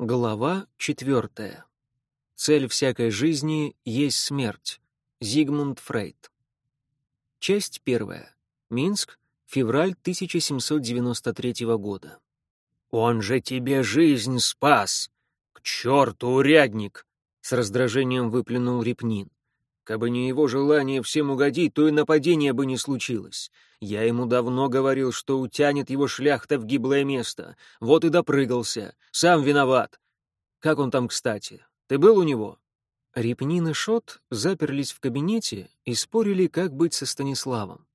Глава четвертая. Цель всякой жизни есть смерть. Зигмунд Фрейд. Часть первая. Минск, февраль 1793 года. «Он же тебе жизнь спас! К черту, урядник!» С раздражением выплюнул Репнин. Кабы не его желание всем угодить, то и нападение бы не случилось. Я ему давно говорил, что утянет его шляхта в гиблое место. Вот и допрыгался. Сам виноват. Как он там, кстати? Ты был у него?» Репнин и Шот заперлись в кабинете и спорили, как быть со Станиславом.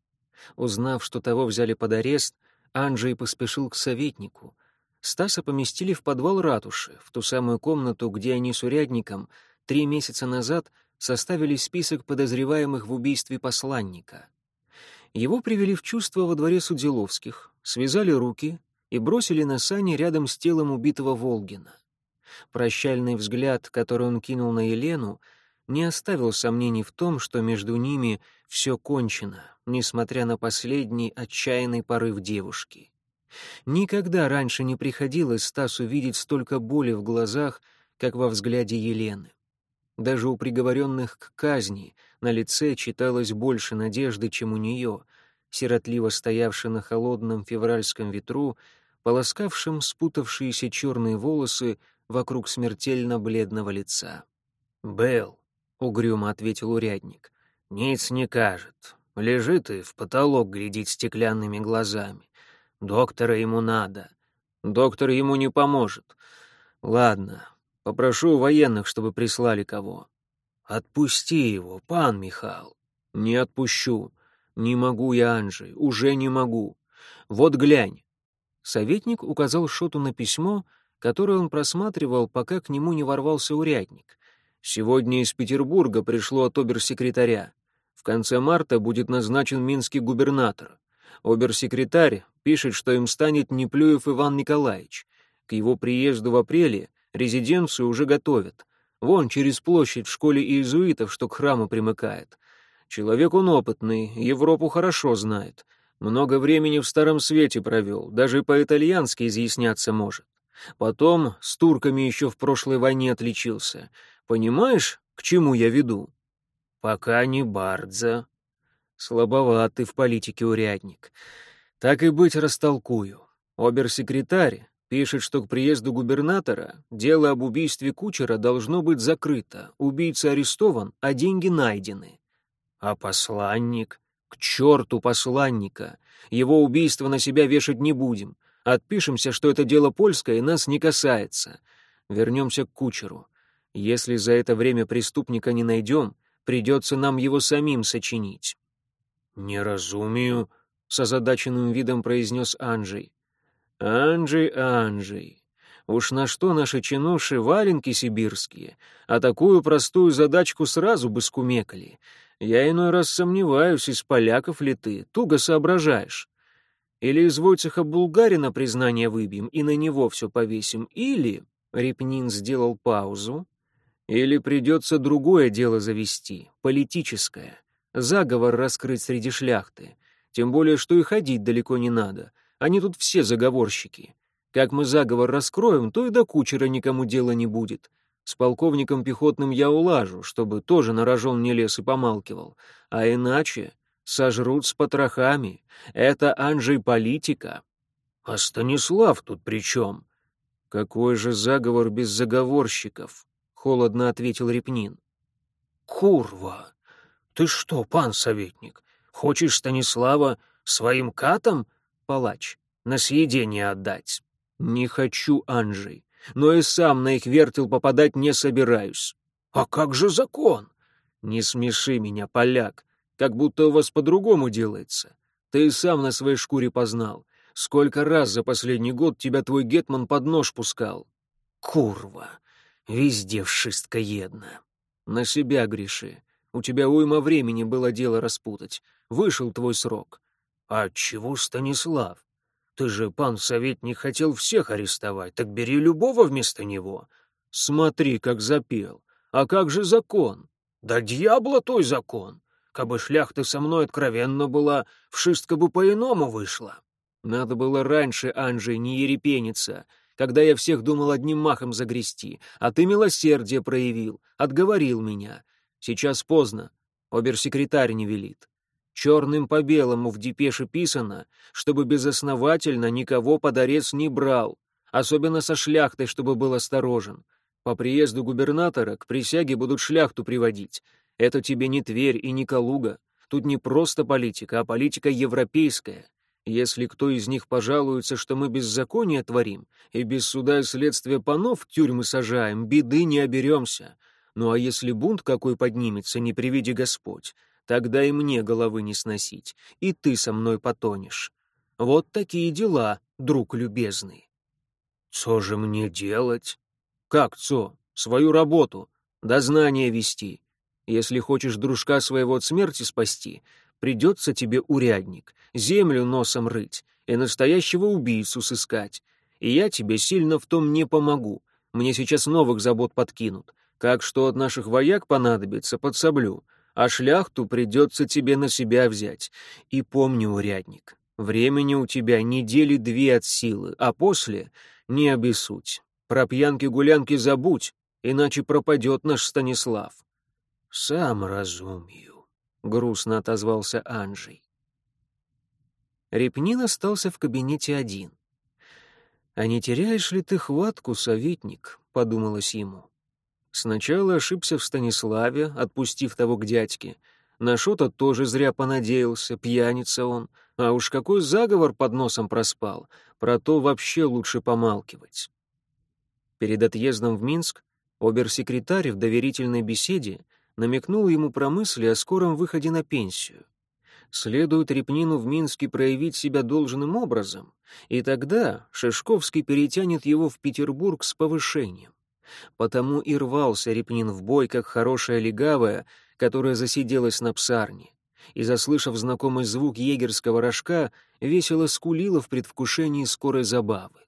Узнав, что того взяли под арест, Анджей поспешил к советнику. Стаса поместили в подвал ратуши, в ту самую комнату, где они с урядником три месяца назад — составили список подозреваемых в убийстве посланника. Его привели в чувство во дворе Судзиловских, связали руки и бросили на сани рядом с телом убитого Волгина. Прощальный взгляд, который он кинул на Елену, не оставил сомнений в том, что между ними все кончено, несмотря на последний отчаянный порыв девушки. Никогда раньше не приходилось Стасу видеть столько боли в глазах, как во взгляде Елены. Даже у приговоренных к казни на лице читалось больше надежды, чем у нее, сиротливо стоявшей на холодном февральском ветру, полоскавшим спутавшиеся черные волосы вокруг смертельно бледного лица. «Белл», — угрюмо ответил урядник, — «ниц не кажет. Лежит и в потолок глядит стеклянными глазами. Доктора ему надо. Доктор ему не поможет. Ладно, Попрошу военных, чтобы прислали кого. Отпусти его, пан Михал. Не отпущу. Не могу я, Анжей, уже не могу. Вот глянь. Советник указал Шоту на письмо, которое он просматривал, пока к нему не ворвался урядник. Сегодня из Петербурга пришло от оберсекретаря. В конце марта будет назначен минский губернатор. Оберсекретарь пишет, что им станет Неплюев Иван Николаевич. К его приезду в апреле Резиденцию уже готовят. Вон через площадь в школе иезуитов, что к храму примыкает. Человек он опытный, Европу хорошо знает. Много времени в Старом Свете провел, даже по-итальянски изъясняться может. Потом с турками еще в прошлой войне отличился. Понимаешь, к чему я веду? Пока не Бардза. Слабоват ты в политике, урядник. Так и быть растолкую. Обер-секретарь Пишет, что к приезду губернатора дело об убийстве кучера должно быть закрыто, убийца арестован, а деньги найдены. А посланник? К черту посланника! Его убийство на себя вешать не будем. Отпишемся, что это дело польское и нас не касается. Вернемся к кучеру. Если за это время преступника не найдем, придется нам его самим сочинить. «Не разумею», — с озадаченным видом произнес Анджей. Анджей, Анджей, уж на что наши чинуши валенки сибирские, а такую простую задачку сразу бы скумекали. Я иной раз сомневаюсь, из поляков ли ты, туго соображаешь. Или из Войцеха Булгарина признание выбьем и на него все повесим, или...» Репнин сделал паузу. «Или придется другое дело завести, политическое. Заговор раскрыть среди шляхты. Тем более, что и ходить далеко не надо. Они тут все заговорщики. Как мы заговор раскроем, то и до кучера никому дела не будет. С полковником пехотным я улажу, чтобы тоже на рожон не лез и помалкивал. А иначе сожрут с потрохами. Это Анжей политика. А Станислав тут при чем? Какой же заговор без заговорщиков? Холодно ответил Репнин. Курва! Ты что, пан советник, хочешь Станислава своим катом палач. На съедение отдать. Не хочу, Анжей, но и сам на их вертел попадать не собираюсь. А как же закон? Не смеши меня, поляк, как будто у вас по-другому делается. Ты и сам на своей шкуре познал. Сколько раз за последний год тебя твой гетман под нож пускал? Курва, везде вшистка една. На себя греши. У тебя уйма времени было дело распутать. Вышел твой срок. «А чего Станислав? Ты же, пан советник, хотел всех арестовать, так бери любого вместо него. Смотри, как запел. А как же закон? Да дьявола той закон! Кабы шляхта со мной откровенно была, вшистка бы по-иному вышла. Надо было раньше, Анжей, не ерепениться. когда я всех думал одним махом загрести, а ты милосердие проявил, отговорил меня. Сейчас поздно, обер-секретарь не велит. Черным по белому в депеше писано, чтобы безосновательно никого подорец не брал, особенно со шляхтой, чтобы был осторожен. По приезду губернатора к присяге будут шляхту приводить. Это тебе не Тверь и не Калуга. Тут не просто политика, а политика европейская. Если кто из них пожалуется, что мы беззаконие творим и без суда и следствия панов в тюрьмы сажаем, беды не оберемся. Ну а если бунт какой поднимется, не приведи Господь, тогда и мне головы не сносить, и ты со мной потонешь. Вот такие дела, друг любезный. Что же мне делать? Как цо? Свою работу. Дознание вести. Если хочешь дружка своего от смерти спасти, придется тебе урядник, землю носом рыть и настоящего убийцу сыскать. И я тебе сильно в том не помогу. Мне сейчас новых забот подкинут. Как что от наших вояк понадобится, подсоблю. А шляхту придется тебе на себя взять. И помни, урядник, времени у тебя недели две от силы, а после не обессудь. Про пьянки-гулянки забудь, иначе пропадет наш Станислав. Сам разумею, — грустно отозвался Анжей. Репнин остался в кабинете один. «А не теряешь ли ты хватку, советник?» — подумалось ему. Сначала ошибся в Станиславе, отпустив того к дядьке. На Шота тоже зря понадеялся, пьяница он. А уж какой заговор под носом проспал, про то вообще лучше помалкивать. Перед отъездом в Минск обер-секретарь в доверительной беседе намекнул ему про мысли о скором выходе на пенсию. Следует Репнину в Минске проявить себя должным образом, и тогда Шишковский перетянет его в Петербург с повышением. Потому и рвался Репнин в бой, как хорошая легавая, которая засиделась на псарне, и, заслышав знакомый звук егерского рожка, весело скулила в предвкушении скорой забавы.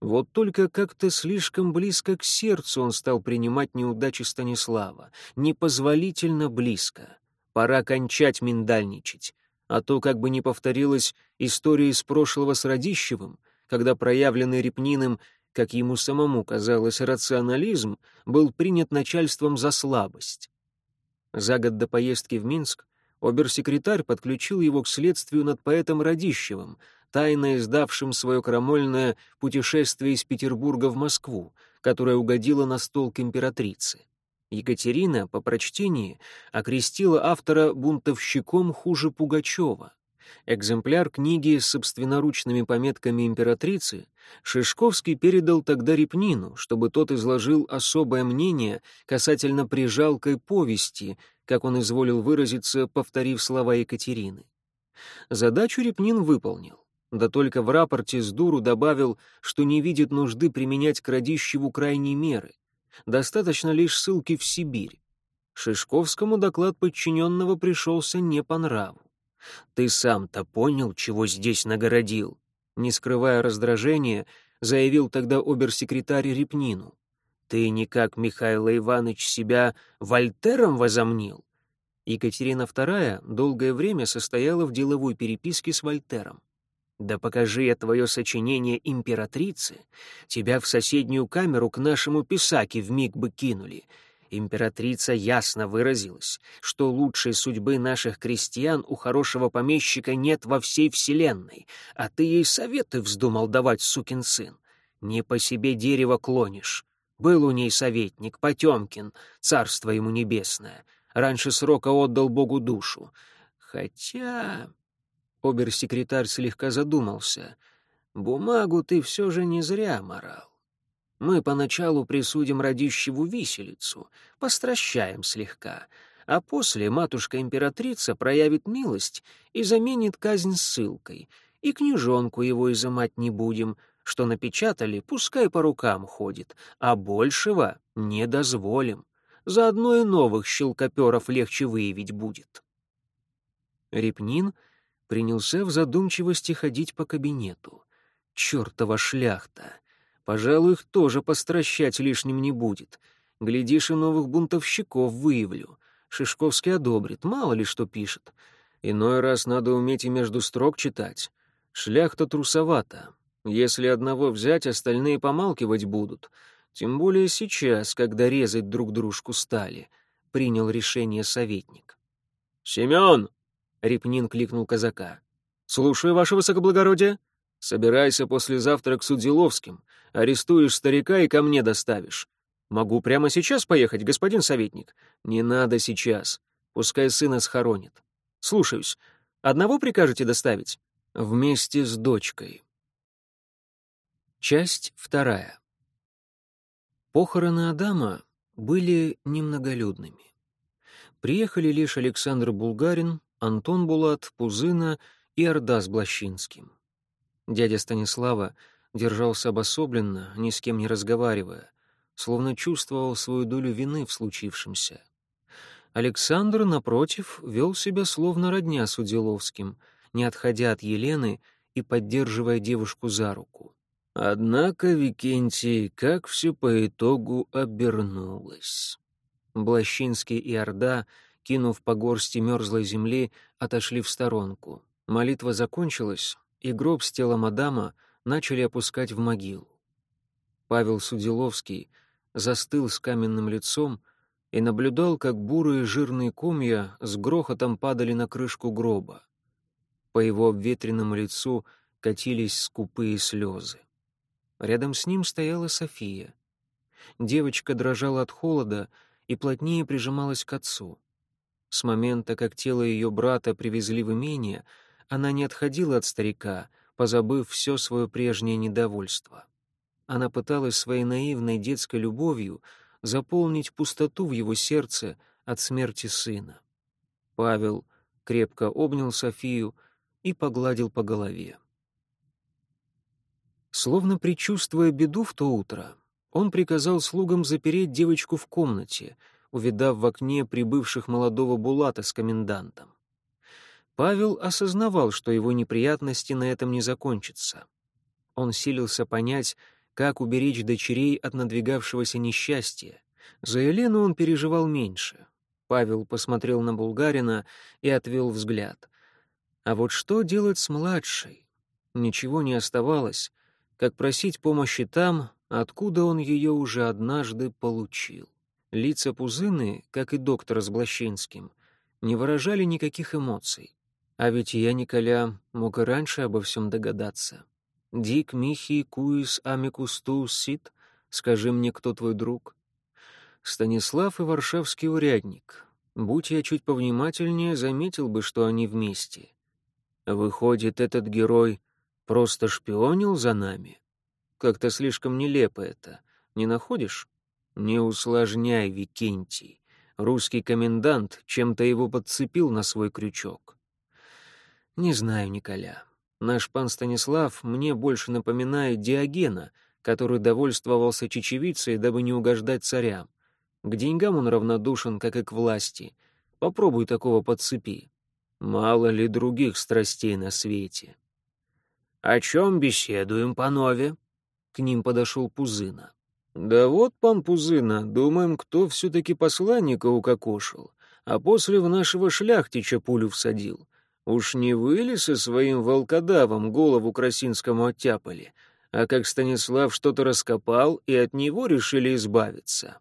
Вот только как-то слишком близко к сердцу он стал принимать неудачи Станислава, непозволительно близко. Пора кончать миндальничать, а то как бы не повторилась история из прошлого с Радищевым, когда проявленный Репниным как ему самому казалось, рационализм был принят начальством за слабость. За год до поездки в Минск обер-секретарь подключил его к следствию над поэтом Радищевым, тайно издавшим свое крамольное путешествие из Петербурга в Москву, которое угодило на стол к императрице. Екатерина, по прочтении, окрестила автора бунтовщиком хуже Пугачева. Экземпляр книги с собственноручными пометками императрицы Шишковский передал тогда Репнину, чтобы тот изложил особое мнение касательно прижалкой повести, как он изволил выразиться, повторив слова Екатерины. Задачу Репнин выполнил. Да только в рапорте с дуру добавил, что не видит нужды применять к Радищеву крайней меры. Достаточно лишь ссылки в Сибирь. Шишковскому доклад подчиненного пришелся не по нраву. Ты сам-то понял, чего здесь нагородил?» Не скрывая раздражения, заявил тогда обер-секретарь Репнину. «Ты никак, Михаил Иванович, себя Вольтером возомнил?» Екатерина II долгое время состояла в деловой переписке с Вольтером. «Да покажи я твое сочинение императрице, тебя в соседнюю камеру к нашему писаке вмиг бы кинули, Императрица ясно выразилась, что лучшей судьбы наших крестьян у хорошего помещика нет во всей вселенной, а ты ей советы вздумал давать, сукин сын. Не по себе дерево клонишь. Был у ней советник, Потемкин, царство ему небесное. Раньше срока отдал Богу душу. Хотя... Обер-секретарь слегка задумался. Бумагу ты все же не зря морал. Мы поначалу присудим родищеву виселицу, постращаем слегка, а после матушка-императрица проявит милость и заменит казнь ссылкой, и книжонку его изымать не будем, что напечатали, пускай по рукам ходит, а большего не дозволим. Заодно и новых щелкоперов легче выявить будет. Репнин принялся в задумчивости ходить по кабинету. Чёртова шляхта! Пожалуй, их тоже постращать лишним не будет. Глядишь, и новых бунтовщиков выявлю. Шишковский одобрит, мало ли что пишет. Иной раз надо уметь и между строк читать. Шляхта трусовата. Если одного взять, остальные помалкивать будут. Тем более сейчас, когда резать друг дружку стали, — принял решение советник. «Семен!» — Репнин кликнул казака. «Слушаю, ваше высокоблагородие. Собирайся послезавтра к Судзиловским. Арестуешь старика и ко мне доставишь. Могу прямо сейчас поехать, господин советник? Не надо сейчас. Пускай сына схоронит. Слушаюсь. Одного прикажете доставить? Вместе с дочкой. Часть вторая. Похороны Адама были немноголюдными. Приехали лишь Александр Булгарин, Антон Булат, Пузына и Орда с Блащинским. Дядя Станислава держался обособленно, ни с кем не разговаривая, словно чувствовал свою долю вины в случившемся. Александр, напротив, вел себя словно родня с Уделовским, не отходя от Елены и поддерживая девушку за руку. Однако, Викентий, как все по итогу обернулось. Блащинский и Орда, кинув по горсти мерзлой земли, отошли в сторонку. Молитва закончилась, и гроб с телом Адама начали опускать в могилу. Павел Судиловский застыл с каменным лицом и наблюдал, как бурые жирные комья с грохотом падали на крышку гроба. По его обветренному лицу катились скупые слезы. Рядом с ним стояла София. Девочка дрожала от холода и плотнее прижималась к отцу. С момента, как тело ее брата привезли в имение, она не отходила от старика, позабыв все свое прежнее недовольство. Она пыталась своей наивной детской любовью заполнить пустоту в его сердце от смерти сына. Павел крепко обнял Софию и погладил по голове. Словно предчувствуя беду в то утро, он приказал слугам запереть девочку в комнате, увидав в окне прибывших молодого Булата с комендантом. Павел осознавал, что его неприятности на этом не закончатся. Он силился понять, как уберечь дочерей от надвигавшегося несчастья. За Елену он переживал меньше. Павел посмотрел на Булгарина и отвел взгляд. А вот что делать с младшей? Ничего не оставалось, как просить помощи там, откуда он ее уже однажды получил. Лица Пузыны, как и доктора с Блащинским, не выражали никаких эмоций. А ведь я, Николя, мог и раньше обо всем догадаться. Дик, Михи, Куис, Амикус, Сит, скажи мне, кто твой друг? Станислав и варшавский урядник. Будь я чуть повнимательнее, заметил бы, что они вместе. Выходит, этот герой Просто шпионил за нами? Как-то слишком нелепо это. Не находишь? Не усложняй, Викентий. Русский комендант чем-то его подцепил на свой крючок. Не знаю, Николя. Наш пан Станислав мне больше напоминает Диогена, который довольствовался чечевицей, дабы не угождать царям. К деньгам он равнодушен, как и к власти. Попробуй такого подцепи. Мало ли других страстей на свете. «О чем беседуем, панове?» К ним подошел Пузына. «Да вот, пан Пузына, думаем, кто все-таки посланника укокошил, а после в нашего шляхтича пулю всадил. Уж не вы ли со своим волкодавом голову Красинскому оттяпали, а как Станислав что-то раскопал, и от него решили избавиться?»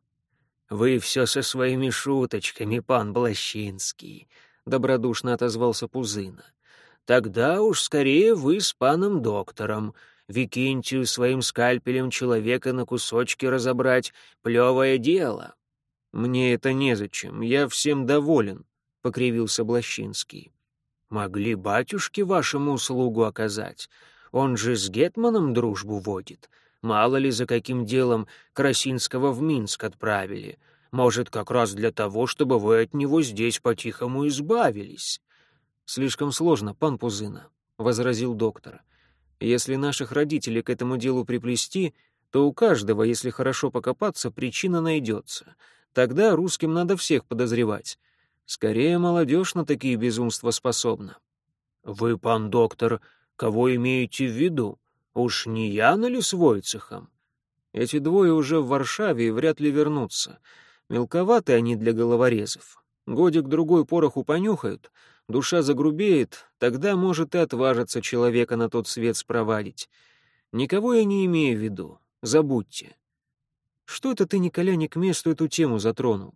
«Вы все со своими шуточками, пан Блащинский», — добродушно отозвался Пузына. Тогда уж скорее вы с паном доктором. Викентию своим скальпелем человека на кусочки разобрать — плевое дело. Мне это незачем, я всем доволен, — покривился Блащинский. Могли батюшке вашему услугу оказать. Он же с Гетманом дружбу водит. Мало ли за каким делом Красинского в Минск отправили. Может, как раз для того, чтобы вы от него здесь по-тихому избавились. «Слишком сложно, пан Пузына», — возразил доктор. «Если наших родителей к этому делу приплести, то у каждого, если хорошо покопаться, причина найдется. Тогда русским надо всех подозревать. Скорее, молодежь на такие безумства способна». «Вы, пан доктор, кого имеете в виду? Уж не Яна ли с Войцехом?» «Эти двое уже в Варшаве и вряд ли вернутся. Мелковаты они для головорезов. Годик-другой пороху понюхают, душа загрубеет, тогда может и отважиться человека на тот свет спровадить. Никого я не имею в виду. Забудьте. Что это ты, Николя, не к месту эту тему затронул?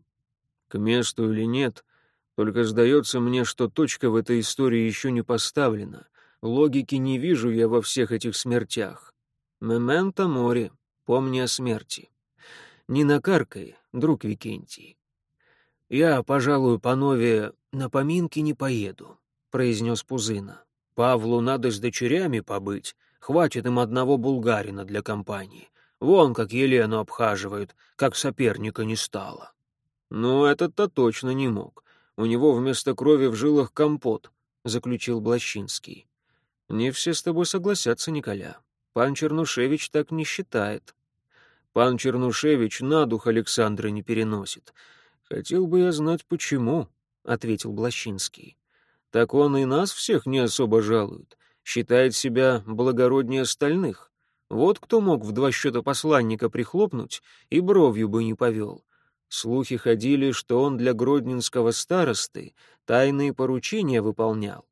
К месту или нет, только сдается мне, что точка в этой истории еще не поставлена. Логики не вижу я во всех этих смертях. Мементо море, помни о смерти. Не накаркай, друг Викентий. «Я, пожалуй, панове, на поминки не поеду», — произнес Пузына. «Павлу надо с дочерями побыть, хватит им одного булгарина для компании. Вон как Елену обхаживают, как соперника не стало». «Ну, этот-то точно не мог. У него вместо крови в жилах компот», — заключил Блащинский. «Не все с тобой согласятся, Николя. Пан Чернушевич так не считает». «Пан Чернушевич на дух Александра не переносит. «Хотел бы я знать, почему», — ответил Блащинский. «Так он и нас всех не особо жалует, считает себя благороднее остальных. Вот кто мог в два счета посланника прихлопнуть и бровью бы не повел. Слухи ходили, что он для гродненского старосты тайные поручения выполнял.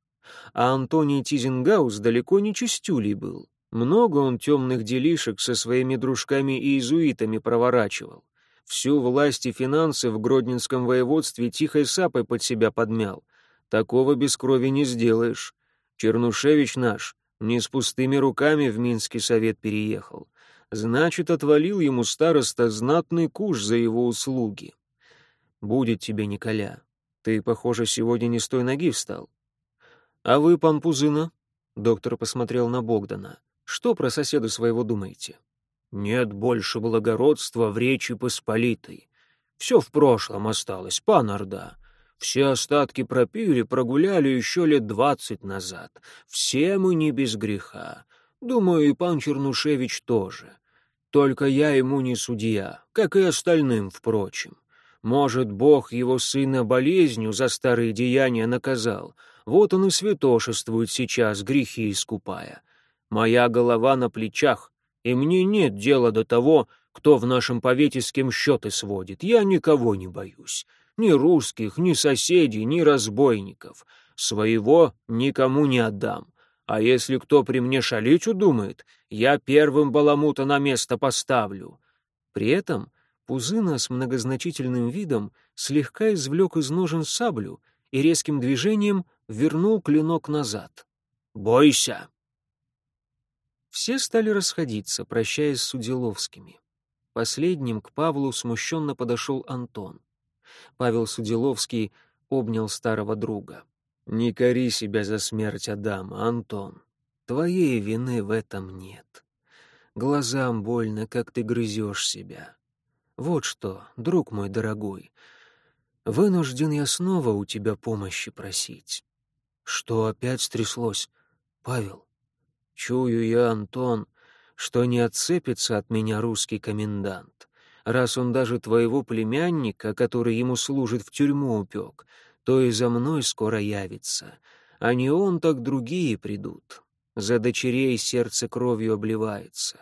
А Антоний Тизенгаус далеко не чистюлей был. Много он темных делишек со своими дружками и иезуитами проворачивал. Всю власть и финансы в Гродненском воеводстве тихой сапой под себя подмял. Такого без крови не сделаешь. Чернушевич наш не с пустыми руками в Минский совет переехал. Значит, отвалил ему староста знатный куш за его услуги. Будет тебе, Николя. Ты, похоже, сегодня не с той ноги встал. А вы, пан Пузына? Доктор посмотрел на Богдана. Что про соседа своего думаете? Нет больше благородства в Речи Посполитой. Все в прошлом осталось, пан Орда. Все остатки пропили, прогуляли еще лет двадцать назад. Все мы не без греха. Думаю, и пан Чернушевич тоже. Только я ему не судья, как и остальным, впрочем. Может, Бог его сына болезнью за старые деяния наказал. Вот он и святошествует сейчас, грехи искупая. Моя голова на плечах, и мне нет дела до того, кто в нашем повете с кем счеты сводит. Я никого не боюсь. Ни русских, ни соседей, ни разбойников. Своего никому не отдам. А если кто при мне шалить удумает, я первым баламута на место поставлю». При этом Пузына с многозначительным видом слегка извлек из ножен саблю и резким движением вернул клинок назад. «Бойся!» Все стали расходиться, прощаясь с Уделовскими. Последним к Павлу смущенно подошел Антон. Павел Судиловский обнял старого друга. «Не кори себя за смерть Адама, Антон. Твоей вины в этом нет. Глазам больно, как ты грызешь себя. Вот что, друг мой дорогой, вынужден я снова у тебя помощи просить. Что опять стряслось, Павел? Чую я, Антон, что не отцепится от меня русский комендант. Раз он даже твоего племянника, который ему служит, в тюрьму упек, то и за мной скоро явится. А не он, так другие придут. За дочерей сердце кровью обливается.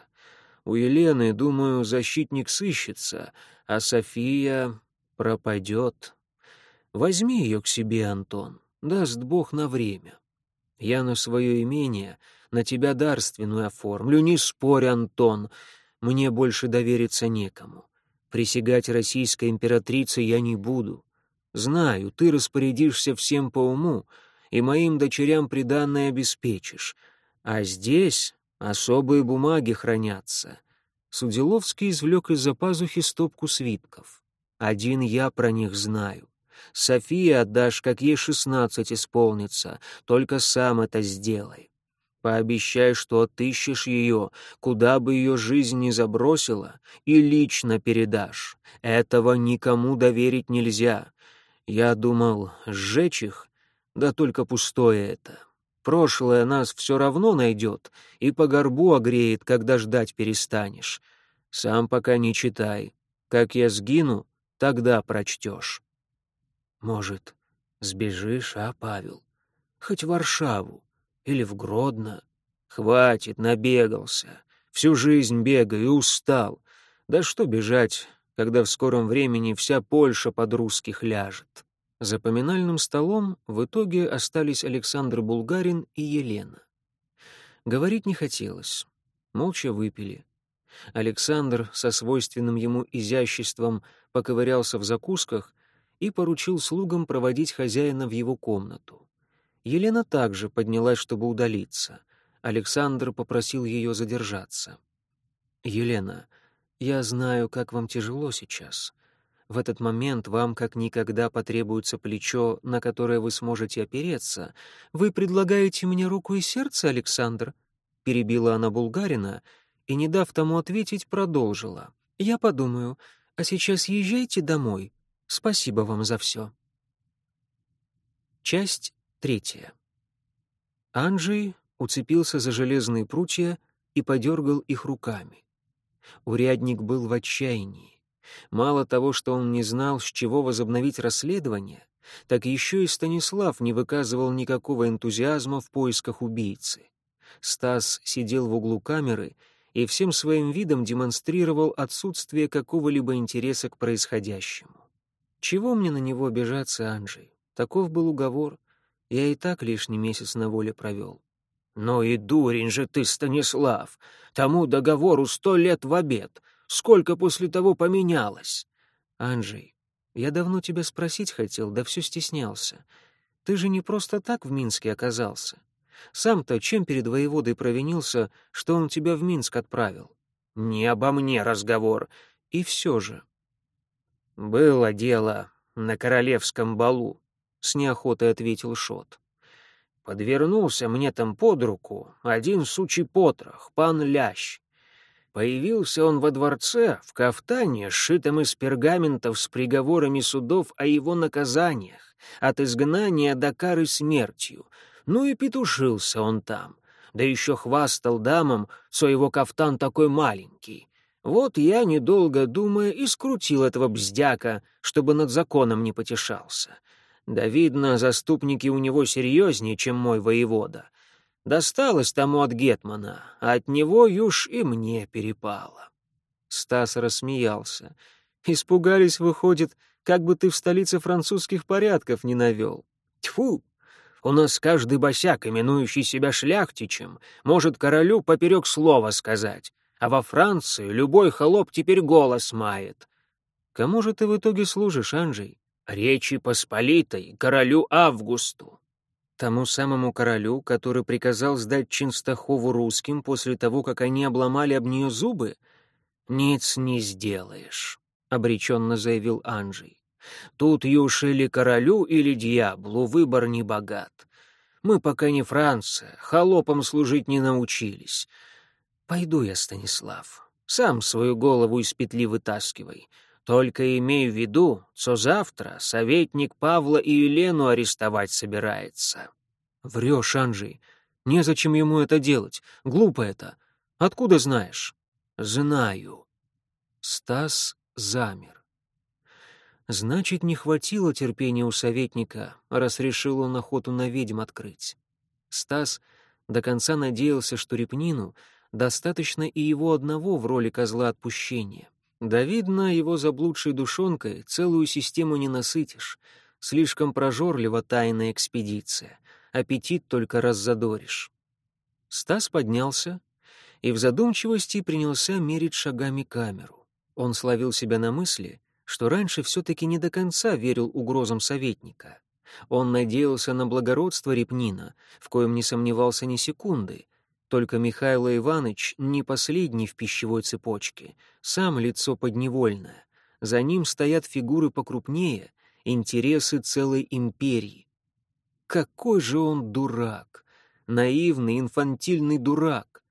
У Елены, думаю, защитник сыщется, а София пропадет. Возьми ее к себе, Антон, даст Бог на время. Я на свое имение — на тебя дарственную оформлю, не спорь, Антон, мне больше довериться некому. Присягать российской императрице я не буду. Знаю, ты распорядишься всем по уму, и моим дочерям приданное обеспечишь. А здесь особые бумаги хранятся. Судиловский извлек из-за пазухи стопку свитков. Один я про них знаю. София отдашь, как ей шестнадцать исполнится, только сам это сделай. Пообещай, что отыщешь ее, куда бы ее жизнь ни забросила, и лично передашь. Этого никому доверить нельзя. Я думал, сжечь их, да только пустое это. Прошлое нас все равно найдет и по горбу огреет, когда ждать перестанешь. Сам пока не читай. Как я сгину, тогда прочтешь. Может, сбежишь, а, Павел? Хоть в Варшаву или в Гродно. Хватит, набегался. Всю жизнь бегаю устал. Да что бежать, когда в скором времени вся Польша под русских ляжет. За поминальным столом в итоге остались Александр Булгарин и Елена. Говорить не хотелось. Молча выпили. Александр со свойственным ему изяществом поковырялся в закусках и поручил слугам проводить хозяина в его комнату. Елена также поднялась, чтобы удалиться. Александр попросил ее задержаться. «Елена, я знаю, как вам тяжело сейчас. В этот момент вам как никогда потребуется плечо, на которое вы сможете опереться. Вы предлагаете мне руку и сердце, Александр?» Перебила она булгарина и, не дав тому ответить, продолжила. «Я подумаю. А сейчас езжайте домой. Спасибо вам за все». Часть третья. Анджей уцепился за железные прутья и подергал их руками. Урядник был в отчаянии. Мало того, что он не знал, с чего возобновить расследование, так еще и Станислав не выказывал никакого энтузиазма в поисках убийцы. Стас сидел в углу камеры и всем своим видом демонстрировал отсутствие какого-либо интереса к происходящему. Чего мне на него обижаться, Анджей? Таков был уговор. Я и так лишний месяц на воле провел. «Ну и дурень же ты, Станислав! Тому договору сто лет в обед. Сколько после того поменялось?» «Анджей, я давно тебя спросить хотел, да все стеснялся. Ты же не просто так в Минске оказался. Сам-то чем перед воеводой провинился, что он тебя в Минск отправил?» «Не обо мне разговор. И все же». «Было дело на королевском балу», — с неохотой ответил Шот. Подвернулся мне там под руку один сучий потрох, пан Лящ. Появился он во дворце в кафтане, сшитом из пергаментов с приговорами судов о его наказаниях, от изгнания до кары смертью. Ну и петушился он там, да еще хвастал дамам, что его кафтан такой маленький. Вот я, недолго думая, и скрутил этого бздяка, чтобы над законом не потешался. Да, видно, заступники у него серьезнее, чем мой воевода. Досталось тому от Гетмана, а от него юж и мне перепало. Стас рассмеялся. Испугались, выходит, как бы ты в столице французских порядков не навел. Тьфу! У нас каждый босяк, именующий себя шляхтичем, может королю поперек слова сказать, а во Франции любой холоп теперь голос мает. Кому же ты в итоге служишь, Анджей? Речи Посполитой, королю Августу. Тому самому королю, который приказал сдать Чинстахову русским после того, как они обломали об нее зубы? «Ниц не сделаешь», — обреченно заявил Анджей. «Тут юж или королю, или дьяблу, выбор не богат. Мы пока не Франция, холопам служить не научились. Пойду я, Станислав, сам свою голову из петли вытаскивай». Только имей в виду, что завтра советник Павла и Елену арестовать собирается». «Врешь, Анжей. Незачем ему это делать. Глупо это. Откуда знаешь?» «Знаю». Стас замер. Значит, не хватило терпения у советника, раз решил он охоту на ведьм открыть. Стас до конца надеялся, что Репнину достаточно и его одного в роли козла отпущения. Да видно, его заблудшей душонкой целую систему не насытишь. Слишком прожорлива тайная экспедиция. Аппетит только раззадоришь. Стас поднялся и в задумчивости принялся мерить шагами камеру. Он словил себя на мысли, что раньше все-таки не до конца верил угрозам советника. Он надеялся на благородство Репнина, в коем не сомневался ни секунды, только Михаил Иванович не последний в пищевой цепочке, сам лицо подневольное. За ним стоят фигуры покрупнее, интересы целой империи. Какой же он дурак! Наивный, инфантильный дурак!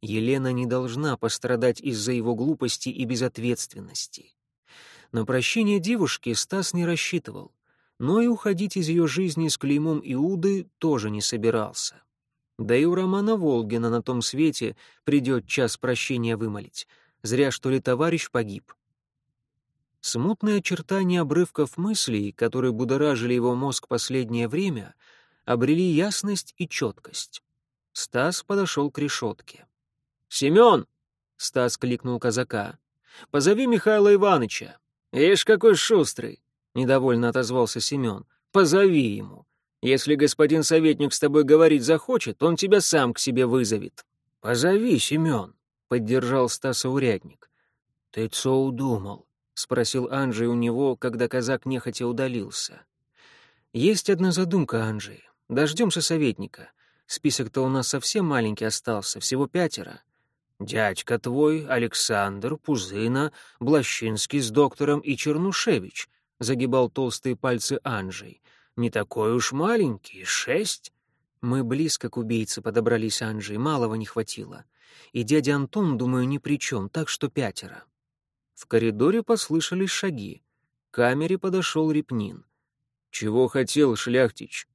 Елена не должна пострадать из-за его глупости и безответственности. На прощение девушки Стас не рассчитывал, но и уходить из ее жизни с клеймом Иуды тоже не собирался. Да и у Романа Волгина на том свете придет час прощения вымолить. Зря, что ли, товарищ погиб. Смутные очертания обрывков мыслей, которые будоражили его мозг последнее время, обрели ясность и четкость. Стас подошел к решетке. «Семен!» — Стас кликнул казака. «Позови Михаила Ивановича». «Ишь, какой шустрый!» — недовольно отозвался Семен. «Позови ему. Если господин советник с тобой говорить захочет, он тебя сам к себе вызовет». позови, Семен», — поддержал Стаса урядник. «Ты что удумал?» — спросил Анджей у него, когда казак нехотя удалился. «Есть одна задумка, Анджей. Дождемся советника. Список-то у нас совсем маленький остался, всего пятеро. Дядька твой, Александр, Пузына, Блащинский с доктором и Чернушевич, — загибал толстые пальцы Анжей. Не такой уж маленький, шесть. Мы близко к убийце подобрались, Анжей, малого не хватило. И дядя Антон, думаю, ни при чем, так что пятеро. В коридоре послышались шаги. К камере подошел Репнин. «Чего хотел, шляхтич?»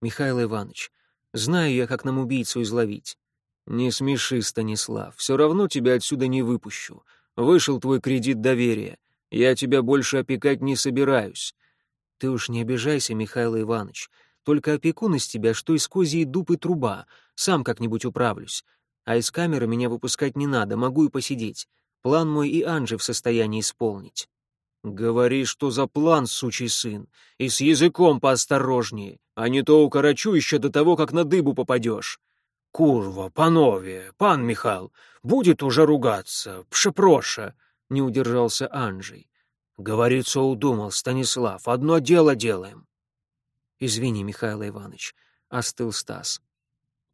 «Михаил Иванович, знаю я, как нам убийцу изловить. «Не смеши, Станислав, все равно тебя отсюда не выпущу. Вышел твой кредит доверия. Я тебя больше опекать не собираюсь». «Ты уж не обижайся, Михаил Иванович. Только опекун из тебя, что из козьей дуб и труба. Сам как-нибудь управлюсь. А из камеры меня выпускать не надо, могу и посидеть. План мой и Анжи в состоянии исполнить». «Говори, что за план, сучий сын, и с языком поосторожнее, а не то укорочу еще до того, как на дыбу попадешь». «Курва, панове, пан Михал, будет уже ругаться, пшепроша», — не удержался Анжей. «Говорится, удумал, Станислав, одно дело делаем». «Извини, Михаил Иванович», — остыл Стас.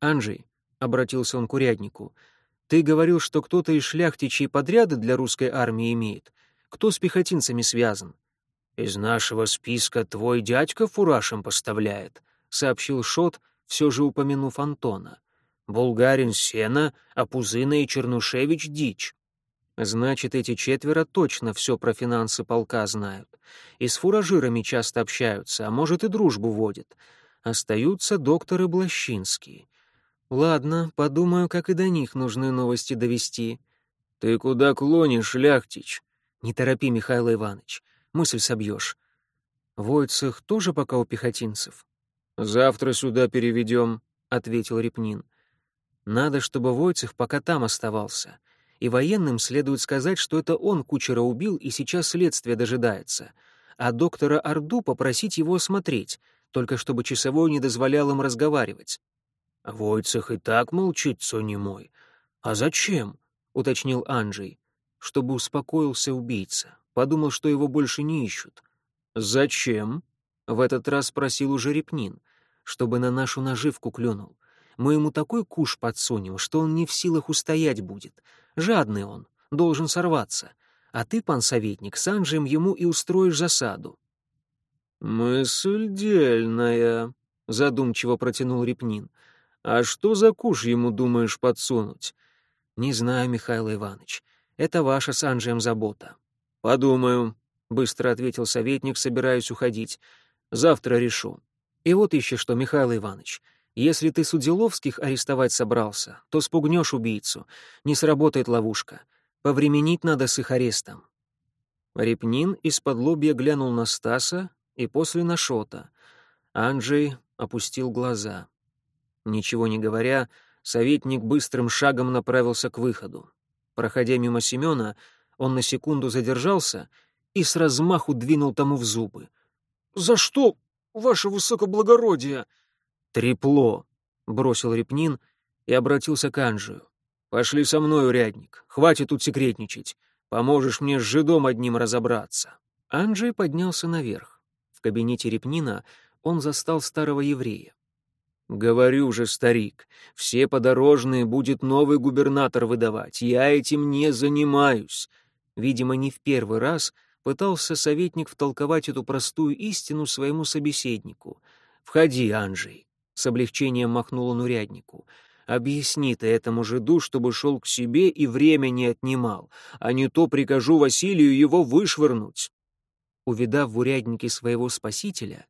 «Анжей», — обратился он к уряднику, — «ты говорил, что кто-то из шляхтичей подряды для русской армии имеет. Кто с пехотинцами связан?» «Из нашего списка твой дядька фуражем поставляет», — сообщил Шот, все же упомянув Антона. Булгарин — сено, а Пузына и Чернушевич — дичь. Значит, эти четверо точно все про финансы полка знают. И с фуражирами часто общаются, а может и дружбу водят. Остаются докторы Блащинские. Ладно, подумаю, как и до них нужны новости довести. Ты куда клонишь, Ляхтич? Не торопи, Михаил Иванович, мысль собьешь. Войцех тоже пока у пехотинцев? Завтра сюда переведем, — ответил Репнин. Надо, чтобы Войцех пока там оставался. И военным следует сказать, что это он кучера убил и сейчас следствие дожидается. А доктора Орду попросить его осмотреть, только чтобы часовой не дозволял им разговаривать. «Войцех и так молчит, Сони мой. А зачем?» — уточнил Анджей. «Чтобы успокоился убийца. Подумал, что его больше не ищут». «Зачем?» — в этот раз спросил уже Репнин. «Чтобы на нашу наживку клюнул. Мы ему такой куш подсунем, что он не в силах устоять будет. Жадный он, должен сорваться. А ты, пан советник, с Анжем ему и устроишь засаду». «Мысль дельная», — задумчиво протянул Репнин. «А что за куш ему, думаешь, подсунуть?» «Не знаю, Михаил Иванович. Это ваша с Анжем забота». «Подумаю», — быстро ответил советник, собираясь уходить. «Завтра решу». «И вот еще что, Михаил Иванович. Если ты Судиловских арестовать собрался, то спугнешь убийцу. Не сработает ловушка. Повременить надо с их арестом». Репнин из-под лобья глянул на Стаса и после на Шота. Анджей опустил глаза. Ничего не говоря, советник быстрым шагом направился к выходу. Проходя мимо Семена, он на секунду задержался и с размаху двинул тому в зубы. «За что, ваше высокоблагородие?» «Трепло», — бросил Репнин и обратился к Анжию. «Пошли со мной, урядник, хватит тут секретничать. Поможешь мне с жидом одним разобраться». Анджей поднялся наверх. В кабинете Репнина он застал старого еврея. «Говорю же, старик, все подорожные будет новый губернатор выдавать. Я этим не занимаюсь». Видимо, не в первый раз пытался советник втолковать эту простую истину своему собеседнику. «Входи, Анжей» с облегчением махнул он уряднику. «Объясни ты этому жиду, чтобы шел к себе и время не отнимал, а не то прикажу Василию его вышвырнуть». Увидав в уряднике своего спасителя,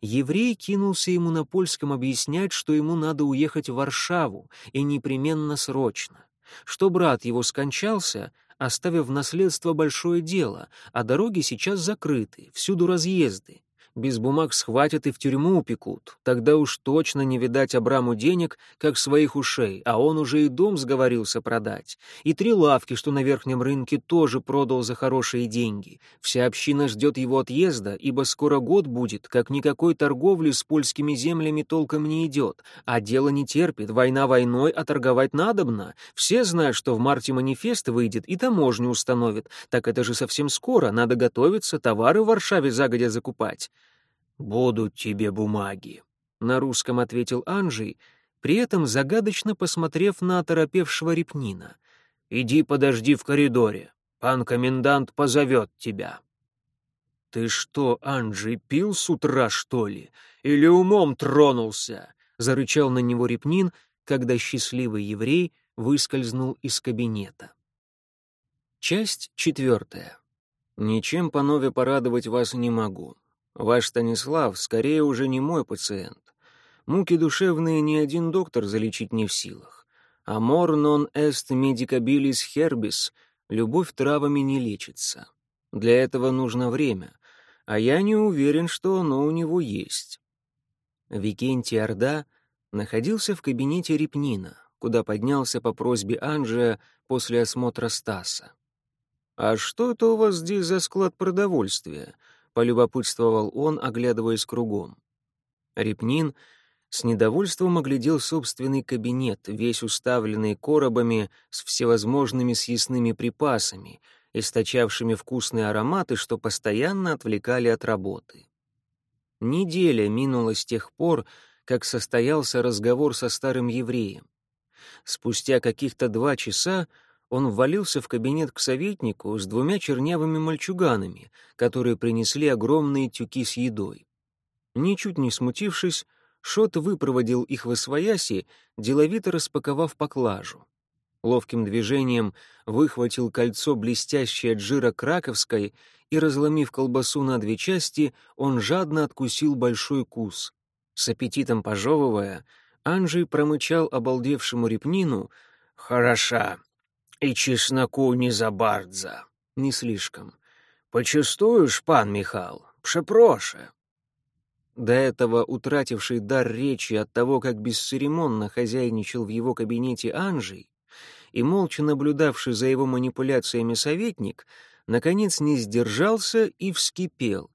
еврей кинулся ему на польском объяснять, что ему надо уехать в Варшаву, и непременно срочно, что брат его скончался, оставив в наследство большое дело, а дороги сейчас закрыты, всюду разъезды, Без бумаг схватят и в тюрьму упекут. Тогда уж точно не видать Абраму денег, как своих ушей, а он уже и дом сговорился продать. И три лавки, что на верхнем рынке, тоже продал за хорошие деньги. Вся община ждет его отъезда, ибо скоро год будет, как никакой торговли с польскими землями толком не идет. А дело не терпит, война войной, а торговать надобно. Все знают, что в марте манифест выйдет и таможню установит. Так это же совсем скоро, надо готовиться, товары в Варшаве загодя закупать. «Будут тебе бумаги», — на русском ответил Анжей, при этом загадочно посмотрев на оторопевшего Репнина. «Иди подожди в коридоре, пан комендант позовет тебя». «Ты что, Анжей, пил с утра, что ли? Или умом тронулся?» — зарычал на него Репнин, когда счастливый еврей выскользнул из кабинета. Часть четвертая. Ничем, панове, порадовать вас не могу. Ваш Станислав скорее уже не мой пациент. Муки душевные ни один доктор залечить не в силах. Amor non est medicabilis herbis, любовь травами не лечится. Для этого нужно время, а я не уверен, что оно у него есть. Викентий Орда находился в кабинете Репнина, куда поднялся по просьбе Анджея после осмотра Стаса. «А что это у вас здесь за склад продовольствия?» Полюбопытствовал он, оглядываясь кругом. Репнин с недовольством оглядел собственный кабинет, весь уставленный коробами с всевозможными съестными припасами, источавшими вкусные ароматы, что постоянно отвлекали от работы. Неделя минула с тех пор, как состоялся разговор со старым евреем. Спустя каких-то два часа он ввалился в кабинет к советнику с двумя чернявыми мальчуганами, которые принесли огромные тюки с едой. Ничуть не смутившись, Шот выпроводил их в освояси, деловито распаковав поклажу. Ловким движением выхватил кольцо, блестящее от жира краковской, и, разломив колбасу на две части, он жадно откусил большой кус. С аппетитом пожевывая, Анжей промычал обалдевшему репнину «Хороша, и чесноку не забардза. Не слишком. Почувствуешь, пан Михал? Пшепроше. До этого утративший дар речи от того, как бесцеремонно хозяйничал в его кабинете Анжей, и молча наблюдавший за его манипуляциями советник, наконец не сдержался и вскипел.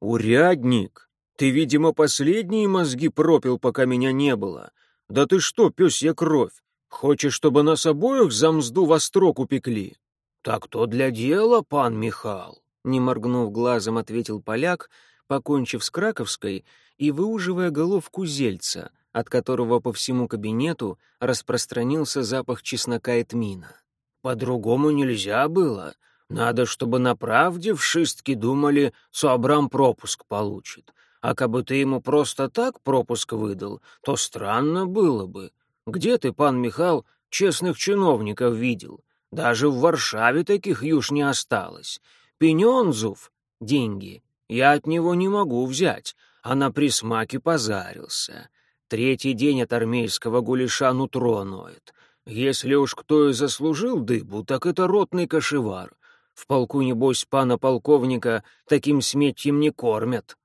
«Урядник, ты, видимо, последние мозги пропил, пока меня не было. Да ты что, пёсья кровь, Хочешь, чтобы нас обоих за мзду во строк упекли? Так то для дела, пан Михал, не моргнув глазом, ответил поляк, покончив с краковской и выуживая головку зельца, от которого по всему кабинету распространился запах чеснока и тмина. По-другому нельзя было. Надо, чтобы на правде в шистке думали, что Абрам пропуск получит. А кабы ты ему просто так пропуск выдал, то странно было бы. Где ты, пан Михал, честных чиновников видел? Даже в Варшаве таких юж не осталось. Пенензув — деньги. Я от него не могу взять, а на присмаке позарился. Третий день от армейского гуляша нутро ноет. Если уж кто и заслужил дыбу, так это ротный кошевар. В полку, небось, пана полковника таким сметьем не кормят.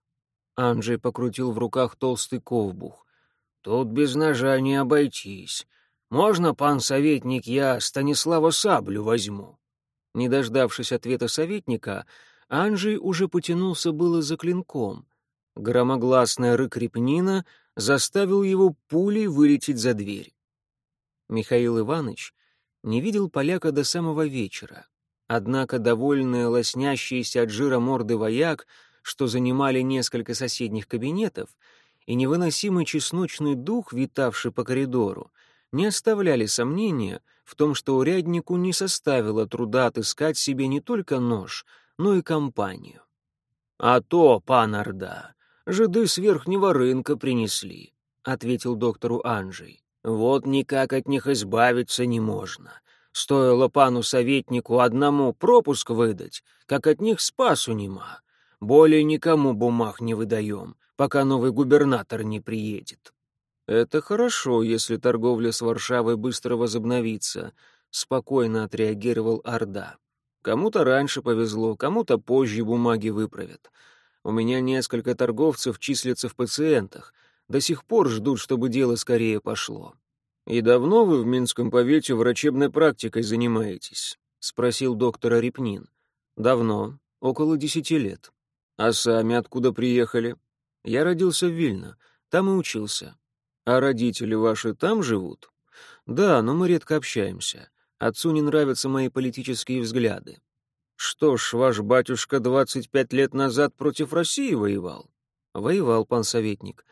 Анджей покрутил в руках толстый ковбух. Тут без ножа не обойтись. Можно, пан советник, я Станислава саблю возьму?» Не дождавшись ответа советника, Анжей уже потянулся было за клинком. Громогласный рык Репнина заставил его пулей вылететь за дверь. Михаил Иванович не видел поляка до самого вечера. Однако довольные лоснящиеся от жира морды вояк, что занимали несколько соседних кабинетов, и невыносимый чесночный дух, витавший по коридору, не оставляли сомнения в том, что уряднику не составило труда отыскать себе не только нож, но и компанию. «А то, пан Орда, жиды с верхнего рынка принесли», — ответил доктору Анжей. «Вот никак от них избавиться не можно. Стоило пану-советнику одному пропуск выдать, как от них спасу нема. Более никому бумаг не выдаем, пока новый губернатор не приедет. Это хорошо, если торговля с Варшавой быстро возобновится, спокойно отреагировал Орда. Кому-то раньше повезло, кому-то позже бумаги выправят. У меня несколько торговцев числятся в пациентах. До сих пор ждут, чтобы дело скорее пошло. И давно вы в Минском повете врачебной практикой занимаетесь? спросил доктор Репнин. Давно, около десяти лет. А сами откуда приехали? Я родился в Вильно, там и учился. А родители ваши там живут? Да, но мы редко общаемся. Отцу не нравятся мои политические взгляды. Что ж, ваш батюшка двадцать пять лет назад против России воевал? Воевал, пан советник.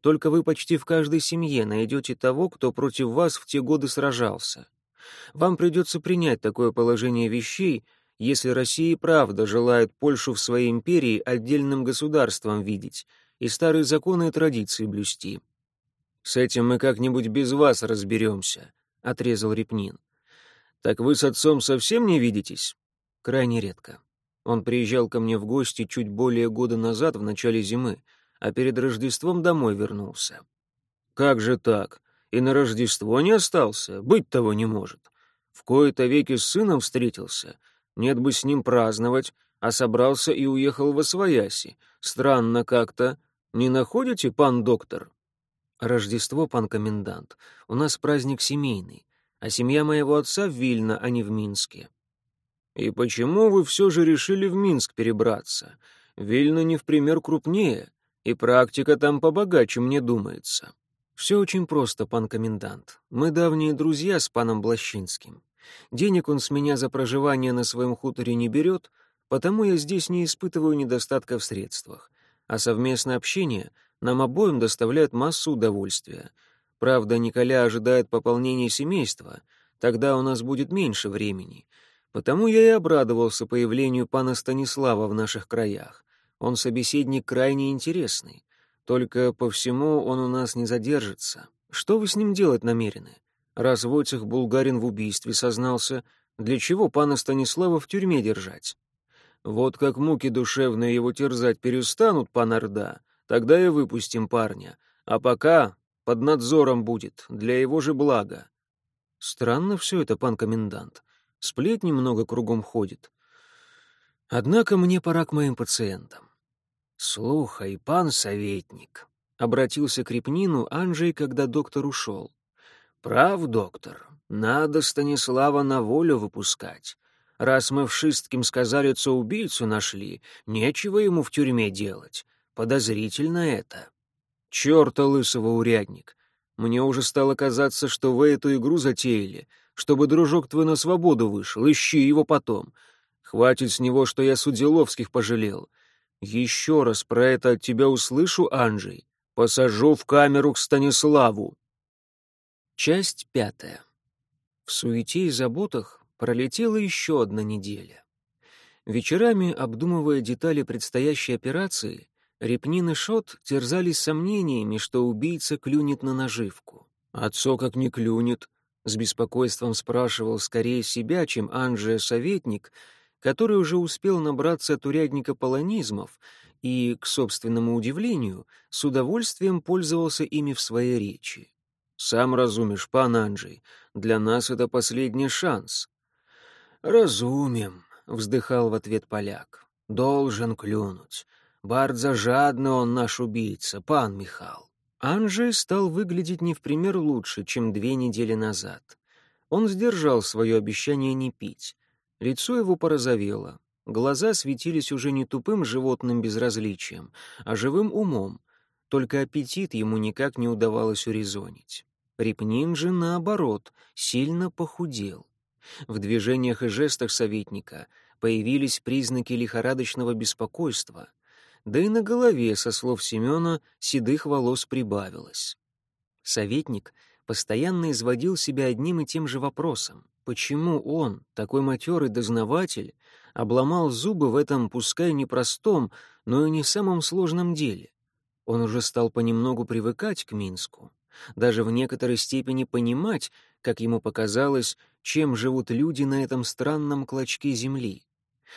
Только вы почти в каждой семье найдете того, кто против вас в те годы сражался. Вам придется принять такое положение вещей, если Россия правда желает Польшу в своей империи отдельным государством видеть и старые законы и традиции блюсти. «С этим мы как-нибудь без вас разберемся», — отрезал Репнин. «Так вы с отцом совсем не видитесь?» Крайне редко. Он приезжал ко мне в гости чуть более года назад, в начале зимы, а перед Рождеством домой вернулся. «Как же так? И на Рождество не остался? Быть того не может. В кои-то веки с сыном встретился. Нет бы с ним праздновать, а собрался и уехал во свояси. Странно как-то. Не находите, пан доктор?» «Рождество, пан комендант, у нас праздник семейный, а семья моего отца в Вильно, а не в Минске. «И почему вы все же решили в Минск перебраться? Вильно не в пример крупнее, и практика там побогаче, мне думается». «Все очень просто, пан комендант. Мы давние друзья с паном Блащинским. Денег он с меня за проживание на своем хуторе не берет, потому я здесь не испытываю недостатка в средствах, а совместное общение нам обоим доставляет массу удовольствия. Правда, Николя ожидает пополнения семейства, тогда у нас будет меньше времени — Потому я и обрадовался появлению пана Станислава в наших краях. Он собеседник крайне интересный. Только по всему он у нас не задержится. Что вы с ним делать намерены? Раз Войцех Булгарин в убийстве сознался, для чего пана Станислава в тюрьме держать? Вот как муки душевные его терзать перестанут, пан Орда, тогда и выпустим парня. А пока под надзором будет, для его же блага. Странно все это, пан комендант. Сплетни много кругом ходит. Однако мне пора к моим пациентам. «Слухай, пан советник», — обратился к Репнину Анджей, когда доктор ушел. «Прав, доктор, надо Станислава на волю выпускать. Раз мы в Шистким сказалицу убийцу нашли, нечего ему в тюрьме делать. Подозрительно это». «Чёрта лысого, урядник! Мне уже стало казаться, что вы эту игру затеяли, чтобы дружок твой на свободу вышел, ищи его потом. Хватит с него, что я Судиловских пожалел. Еще раз про это от тебя услышу, Анджей. Посажу в камеру к Станиславу. Часть пятая. В суете и заботах пролетела еще одна неделя. Вечерами, обдумывая детали предстоящей операции, Репнин и Шот терзались сомнениями, что убийца клюнет на наживку. Отцо как не клюнет, с беспокойством спрашивал скорее себя, чем Анджия советник, который уже успел набраться от урядника полонизмов и, к собственному удивлению, с удовольствием пользовался ими в своей речи. «Сам разумешь, пан Анджей, для нас это последний шанс». «Разумем», — вздыхал в ответ поляк. «Должен клюнуть. Бардза жадно он наш убийца, пан Михал. Анжей стал выглядеть не в пример лучше, чем две недели назад. Он сдержал свое обещание не пить. Лицо его порозовело. Глаза светились уже не тупым животным безразличием, а живым умом. Только аппетит ему никак не удавалось урезонить. Репнин же, наоборот, сильно похудел. В движениях и жестах советника появились признаки лихорадочного беспокойства — да и на голове, со слов Семена, седых волос прибавилось. Советник постоянно изводил себя одним и тем же вопросом. Почему он, такой матерый дознаватель, обломал зубы в этом пускай непростом, но и не самом сложном деле? Он уже стал понемногу привыкать к Минску, даже в некоторой степени понимать, как ему показалось, чем живут люди на этом странном клочке земли.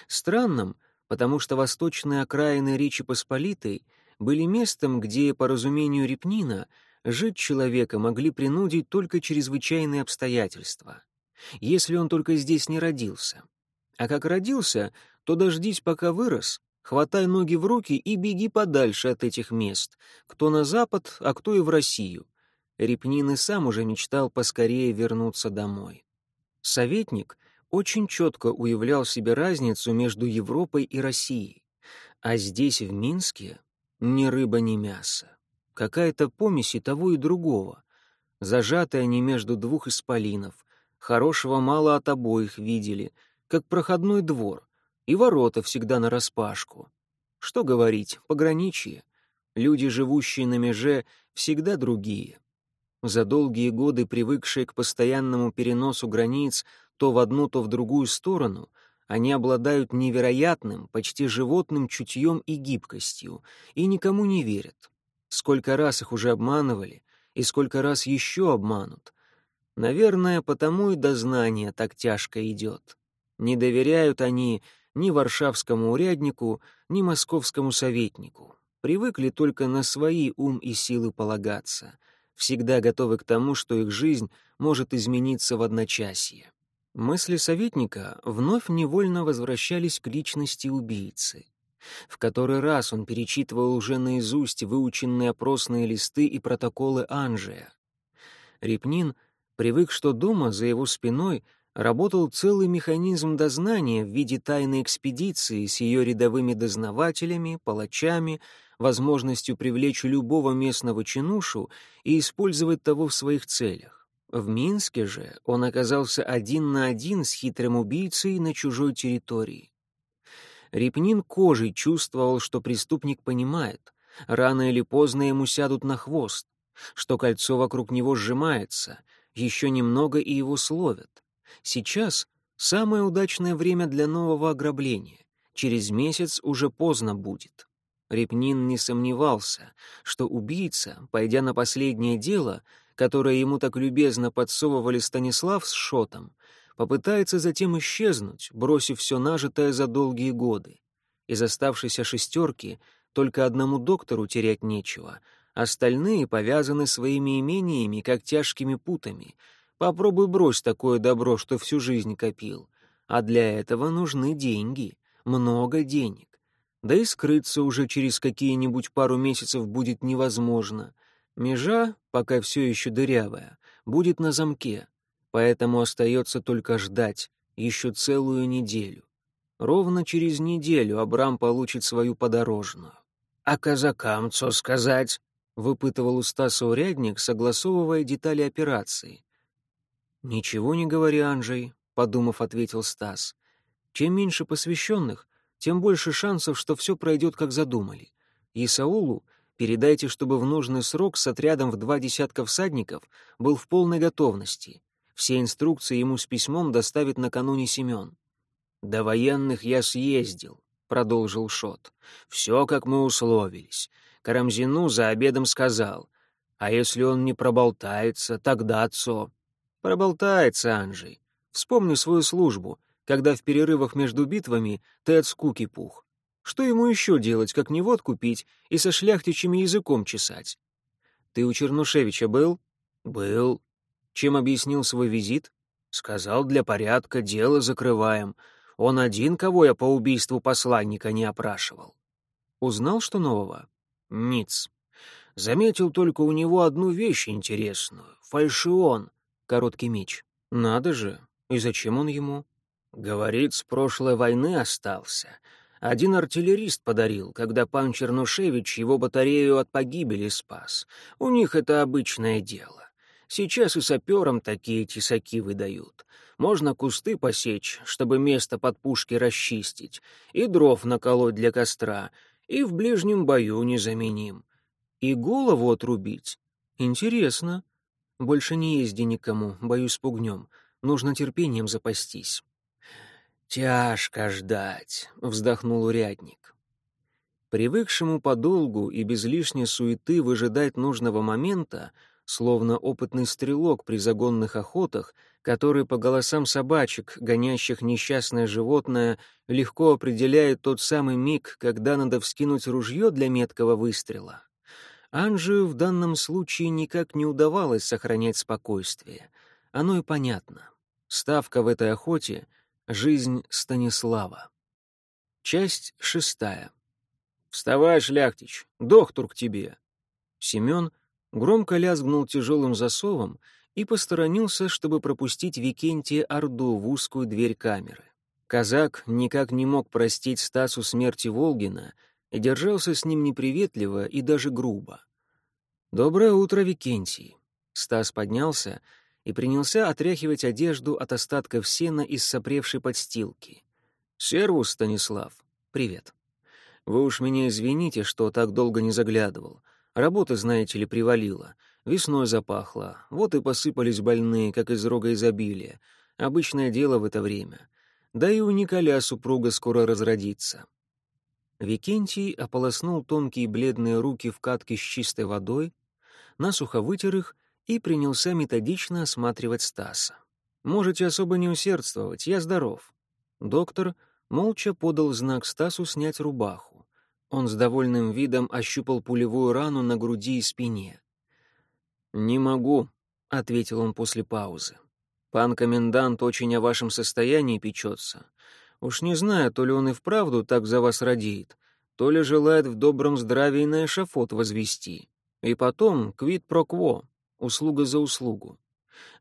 Странном, потому что восточные окраины Речи Посполитой были местом, где, по разумению Репнина, жить человека могли принудить только чрезвычайные обстоятельства, если он только здесь не родился. А как родился, то дождись, пока вырос, Хватай ноги в руки и беги подальше от этих мест, кто на запад, а кто и в Россию. Репнин и сам уже мечтал поскорее вернуться домой. Советник очень четко уявлял себе разницу между Европой и Россией. А здесь, в Минске, ни рыба, ни мясо. Какая-то помесь и того и другого. Зажатые они между двух исполинов. Хорошего мало от обоих видели, как проходной двор, и ворота всегда нараспашку. Что говорить, пограничье. Люди, живущие на меже, всегда другие. За долгие годы, привыкшие к постоянному переносу границ то в одну, то в другую сторону, они обладают невероятным, почти животным чутьем и гибкостью, и никому не верят. Сколько раз их уже обманывали, и сколько раз еще обманут. Наверное, потому и дознание так тяжко идет. Не доверяют они ни варшавскому уряднику, ни московскому советнику. Привыкли только на свои ум и силы полагаться, всегда готовы к тому, что их жизнь может измениться в одночасье. Мысли советника вновь невольно возвращались к личности убийцы. В который раз он перечитывал уже наизусть выученные опросные листы и протоколы Анжия. Репнин привык, что дома за его спиной работал целый механизм дознания в виде тайной экспедиции с ее рядовыми дознавателями, палачами, возможностью привлечь любого местного чинушу и использовать того в своих целях. В Минске же он оказался один на один с хитрым убийцей на чужой территории. Репнин кожей чувствовал, что преступник понимает, рано или поздно ему сядут на хвост, что кольцо вокруг него сжимается, еще немного и его словят. Сейчас самое удачное время для нового ограбления. Через месяц уже поздно будет. Репнин не сомневался, что убийца, пойдя на последнее дело, которое ему так любезно подсовывали Станислав с Шотом, попытается затем исчезнуть, бросив все нажитое за долгие годы. Из оставшейся шестерки только одному доктору терять нечего, остальные повязаны своими имениями, как тяжкими путами. Попробуй брось такое добро, что всю жизнь копил. А для этого нужны деньги, много денег. Да и скрыться уже через какие-нибудь пару месяцев будет невозможно. Межа, пока все еще дырявая, будет на замке, поэтому остается только ждать еще целую неделю. Ровно через неделю Абрам получит свою подорожную. «А казакам что сказать?» — выпытывал у Стаса урядник, согласовывая детали операции. «Ничего не говори, Анжей», — подумав, ответил Стас. «Чем меньше посвященных, тем больше шансов, что все пройдет, как задумали. Исаулу передайте, чтобы в нужный срок с отрядом в два десятка всадников был в полной готовности. Все инструкции ему с письмом доставит накануне Семен. «До военных я съездил», — продолжил Шот. «Все, как мы условились. Карамзину за обедом сказал. А если он не проболтается, тогда отцо». «Проболтается, Анжей. Вспомни свою службу, когда в перерывах между битвами ты от скуки пух. Что ему еще делать, как не водку пить и со шляхтичьим языком чесать? Ты у Чернушевича был? Был. Чем объяснил свой визит? Сказал, для порядка дело закрываем. Он один, кого я по убийству посланника не опрашивал. Узнал, что нового? Ниц. Заметил только у него одну вещь интересную — фальшион, короткий меч. Надо же, и зачем он ему? Говорит, с прошлой войны остался. Один артиллерист подарил, когда пан Чернушевич его батарею от погибели спас. У них это обычное дело. Сейчас и саперам такие тесаки выдают. Можно кусты посечь, чтобы место под пушки расчистить, и дров наколоть для костра, и в ближнем бою незаменим. И голову отрубить. Интересно. Больше не езди никому, боюсь пугнем. Нужно терпением запастись. «Тяжко ждать», — вздохнул урядник. Привыкшему подолгу и без лишней суеты выжидать нужного момента, словно опытный стрелок при загонных охотах, который по голосам собачек, гонящих несчастное животное, легко определяет тот самый миг, когда надо вскинуть ружье для меткого выстрела. Анжию в данном случае никак не удавалось сохранять спокойствие. Оно и понятно. Ставка в этой охоте — жизнь Станислава. Часть шестая. «Вставай, шляхтич, доктор к тебе!» Семен громко лязгнул тяжелым засовом и посторонился, чтобы пропустить Викентия Орду в узкую дверь камеры. Казак никак не мог простить Стасу смерти Волгина и держался с ним неприветливо и даже грубо. «Доброе утро, Викентий!» Стас поднялся и принялся отряхивать одежду от остатков сена из сопревшей подстилки. «Сервус, Станислав. Привет. Вы уж меня извините, что так долго не заглядывал. Работа, знаете ли, привалила. Весной запахло. Вот и посыпались больные, как из рога изобилия. Обычное дело в это время. Да и у Николя супруга скоро разродится». Викентий ополоснул тонкие бледные руки в катке с чистой водой, насухо вытер их и принялся методично осматривать Стаса. «Можете особо не усердствовать, я здоров». Доктор молча подал знак Стасу снять рубаху. Он с довольным видом ощупал пулевую рану на груди и спине. «Не могу», — ответил он после паузы. «Пан комендант очень о вашем состоянии печется. Уж не знаю, то ли он и вправду так за вас радеет, то ли желает в добром здравии на эшафот возвести. И потом, квит про кво, услуга за услугу.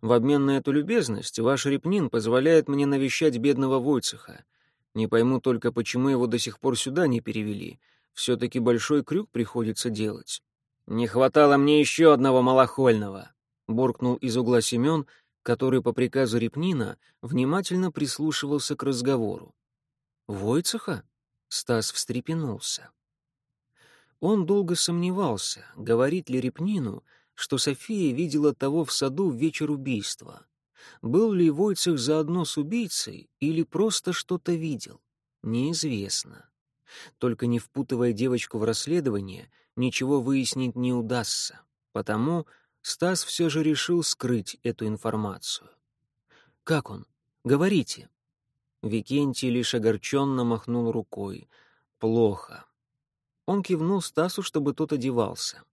В обмен на эту любезность ваш Репнин позволяет мне навещать бедного Войцеха. Не пойму только, почему его до сих пор сюда не перевели. Все-таки большой крюк приходится делать. «Не хватало мне еще одного малохольного», — буркнул из угла Семен, который по приказу Репнина внимательно прислушивался к разговору. «Войцеха?» — Стас встрепенулся. Он долго сомневался, говорит ли Репнину, что София видела того в саду в вечер убийства. Был ли Войцех заодно с убийцей или просто что-то видел? Неизвестно. Только не впутывая девочку в расследование, ничего выяснить не удастся. Потому Стас все же решил скрыть эту информацию. «Как он? Говорите». Викентий лишь огорченно махнул рукой. «Плохо». Он кивнул Стасу, чтобы тот одевался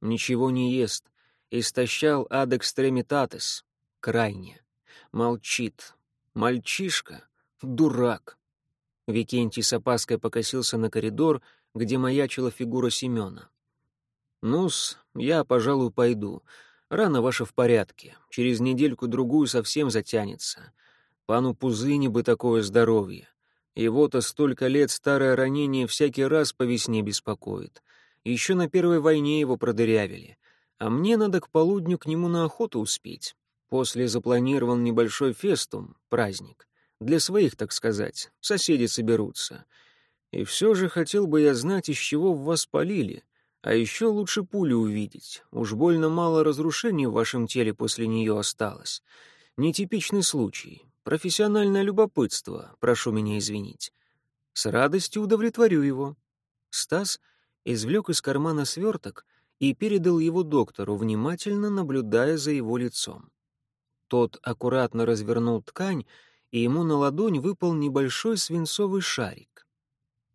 ничего не ест, истощал ад экстремитатес, крайне. Молчит. Мальчишка, дурак. Викентий с опаской покосился на коридор, где маячила фигура Семена. «Ну-с, я, пожалуй, пойду. Рана ваша в порядке. Через недельку-другую совсем затянется. Пану Пузыне бы такое здоровье. Его-то столько лет старое ранение всякий раз по весне беспокоит. Еще на Первой войне его продырявили. А мне надо к полудню к нему на охоту успеть. После запланирован небольшой фестум, праздник. Для своих, так сказать. Соседи соберутся. И все же хотел бы я знать, из чего в вас полили. А еще лучше пули увидеть. Уж больно мало разрушений в вашем теле после нее осталось. Нетипичный случай. Профессиональное любопытство, прошу меня извинить. С радостью удовлетворю его. Стас — извлек из кармана сверток и передал его доктору, внимательно наблюдая за его лицом. Тот аккуратно развернул ткань, и ему на ладонь выпал небольшой свинцовый шарик.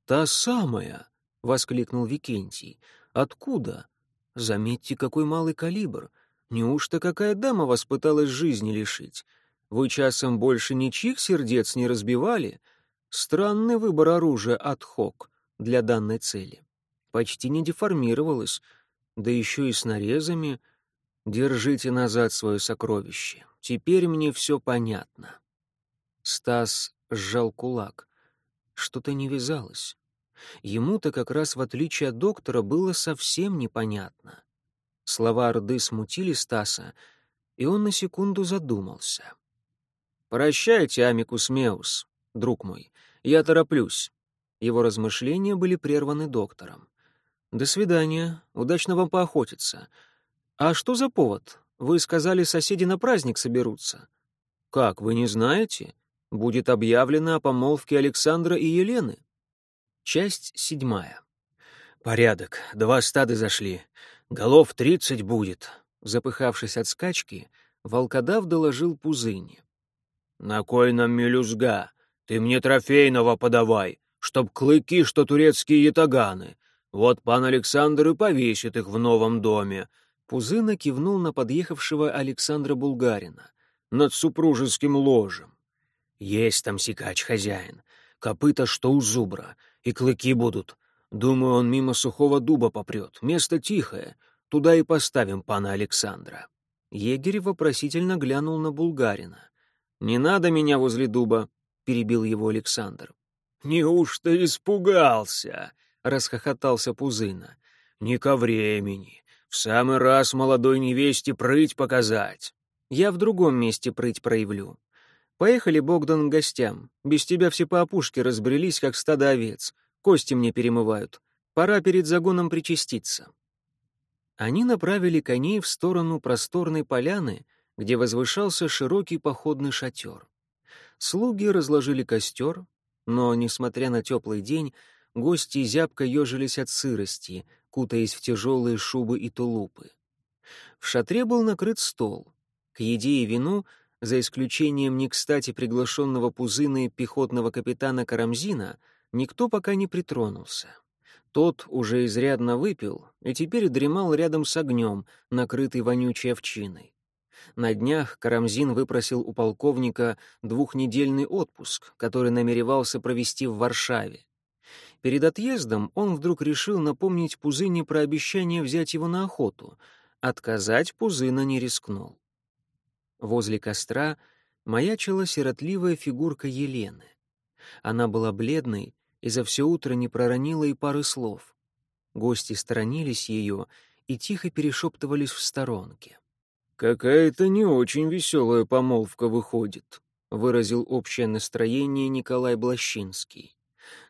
«Та самая!» — воскликнул Викентий. «Откуда? Заметьте, какой малый калибр! Неужто какая дама вас пыталась жизни лишить? Вы часом больше ничьих сердец не разбивали? Странный выбор оружия от хок для данной цели» почти не деформировалась, да еще и с нарезами. Держите назад свое сокровище. Теперь мне все понятно. Стас сжал кулак. Что-то не вязалось. Ему-то как раз в отличие от доктора было совсем непонятно. Слова Орды смутили Стаса, и он на секунду задумался. «Прощайте, Амикус Меус, друг мой, я тороплюсь». Его размышления были прерваны доктором. «До свидания. Удачно вам поохотиться. А что за повод? Вы сказали, соседи на праздник соберутся». «Как, вы не знаете? Будет объявлено о помолвке Александра и Елены». Часть седьмая. «Порядок. Два стада зашли. Голов тридцать будет». Запыхавшись от скачки, волкодав доложил Пузыне. «На кой нам мелюзга? Ты мне трофейного подавай, чтоб клыки, что турецкие ятаганы. Вот пан Александр и повесит их в новом доме. Пузына кивнул на подъехавшего Александра Булгарина. Над супружеским ложем. Есть там сикач хозяин. Копыта, что у зубра. И клыки будут. Думаю, он мимо сухого дуба попрет. Место тихое. Туда и поставим пана Александра». Егерь вопросительно глянул на булгарина. «Не надо меня возле дуба», — перебил его Александр. «Неужто испугался?» — расхохотался Пузына. «Не ко времени. В самый раз молодой невесте прыть показать». «Я в другом месте прыть проявлю. Поехали, Богдан, к гостям. Без тебя все по опушке разбрелись, как стадо овец. Кости мне перемывают. Пора перед загоном причаститься». Они направили коней в сторону просторной поляны, где возвышался широкий походный шатер. Слуги разложили костер, но, несмотря на теплый день, гости зябко ежились от сырости, кутаясь в тяжелые шубы и тулупы. В шатре был накрыт стол. К еде и вину, за исключением не кстати приглашенного пузыны пехотного капитана Карамзина, никто пока не притронулся. Тот уже изрядно выпил и теперь дремал рядом с огнем, накрытый вонючей овчиной. На днях Карамзин выпросил у полковника двухнедельный отпуск, который намеревался провести в Варшаве. Перед отъездом он вдруг решил напомнить Пузыне про обещание взять его на охоту. Отказать Пузына не рискнул. Возле костра маячила сиротливая фигурка Елены. Она была бледной и за все утро не проронила и пары слов. Гости сторонились ее и тихо перешептывались в сторонке. «Какая-то не очень веселая помолвка выходит», — выразил общее настроение Николай Блащинский.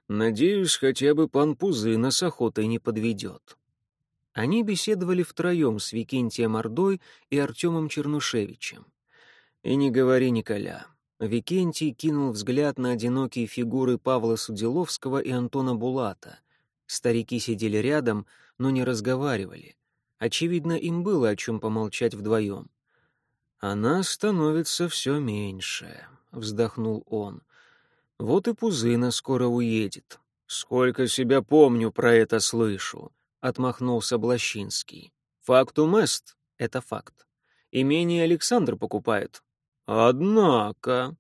«Надеюсь, хотя бы пан Пузына с охотой не подведет». Они беседовали втроем с Викентием Ордой и Артемом Чернушевичем. «И не говори, Николя». Викентий кинул взгляд на одинокие фигуры Павла Судиловского и Антона Булата. Старики сидели рядом, но не разговаривали. Очевидно, им было о чем помолчать вдвоем. «Она становится все меньше», — вздохнул он. «Вот и Пузына скоро уедет». «Сколько себя помню, про это слышу», — отмахнулся Блащинский. «Фактум эст — это факт. Имение Александр покупает». «Однако...»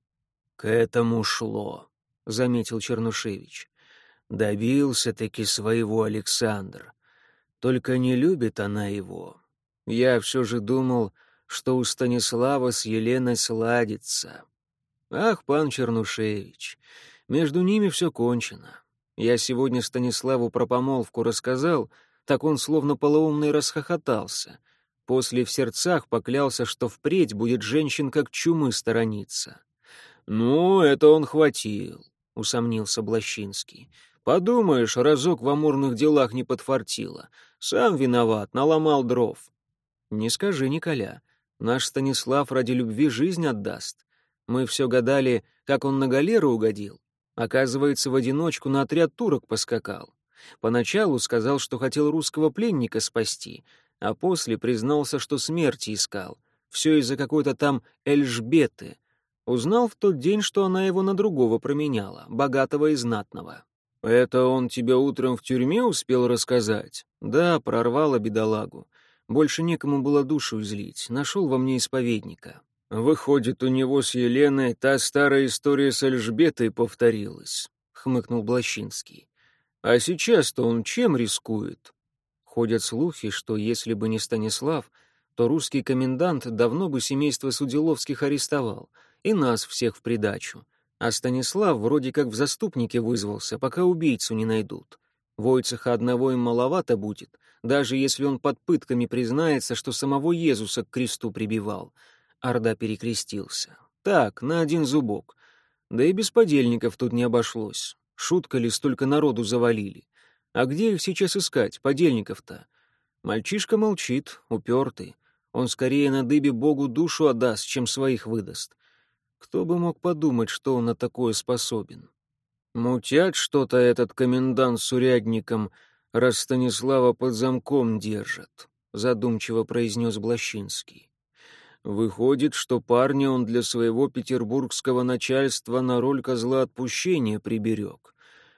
«К этому шло», — заметил Чернушевич. «Добился-таки своего Александр. Только не любит она его. Я все же думал, что у Станислава с Еленой сладится. Ах, пан Чернушевич, между ними все кончено. Я сегодня Станиславу про помолвку рассказал, так он словно полоумный расхохотался. После в сердцах поклялся, что впредь будет женщин как чумы сторониться. «Ну, это он хватил», — усомнился Блащинский. «Подумаешь, разок в амурных делах не подфартило. Сам виноват, наломал дров. Не скажи, Николя, наш Станислав ради любви жизнь отдаст. Мы все гадали, как он на галеру угодил. Оказывается, в одиночку на отряд турок поскакал. Поначалу сказал, что хотел русского пленника спасти, а после признался, что смерти искал. Все из-за какой-то там Эльжбеты. Узнал в тот день, что она его на другого променяла, богатого и знатного. «Это он тебя утром в тюрьме успел рассказать?» «Да, прорвало бедолагу. Больше некому было душу излить. Нашел во мне исповедника». «Выходит, у него с Еленой та старая история с Эльжбетой повторилась», — хмыкнул Блащинский. «А сейчас-то он чем рискует?» Ходят слухи, что если бы не Станислав, то русский комендант давно бы семейство Судиловских арестовал, и нас всех в придачу. А Станислав вроде как в заступнике вызвался, пока убийцу не найдут. Войцеха одного им маловато будет, даже если он под пытками признается, что самого Иисуса к кресту прибивал. Орда перекрестился. Так, на один зубок. Да и без подельников тут не обошлось. Шутка ли столько народу завалили? А где их сейчас искать, подельников-то? Мальчишка молчит, упертый. Он скорее на дыбе Богу душу отдаст, чем своих выдаст. Кто бы мог подумать, что он на такое способен? Мутят что-то этот комендант с урядником, раз Станислава под замком держат, задумчиво произнес Блащинский. Выходит, что парня он для своего петербургского начальства на роль козла отпущения приберег.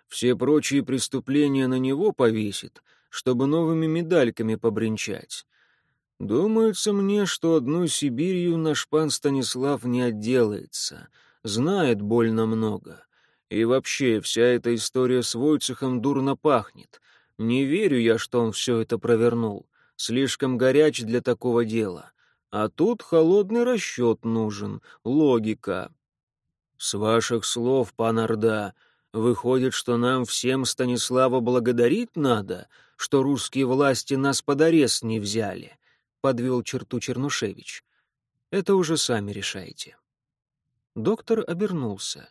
Все прочие преступления на него повесит, чтобы новыми медальками побренчать. Думается мне, что одной Сибирью наш пан Станислав не отделается, знает больно много. И вообще, вся эта история с Войцехом дурно пахнет. Не верю я, что он все это провернул. Слишком горяч для такого дела. А тут холодный расчет нужен, логика. С ваших слов, пан Орда, выходит, что нам всем Станислава благодарить надо, что русские власти нас под арест не взяли, — подвел черту Чернушевич. Это уже сами решайте. Доктор обернулся.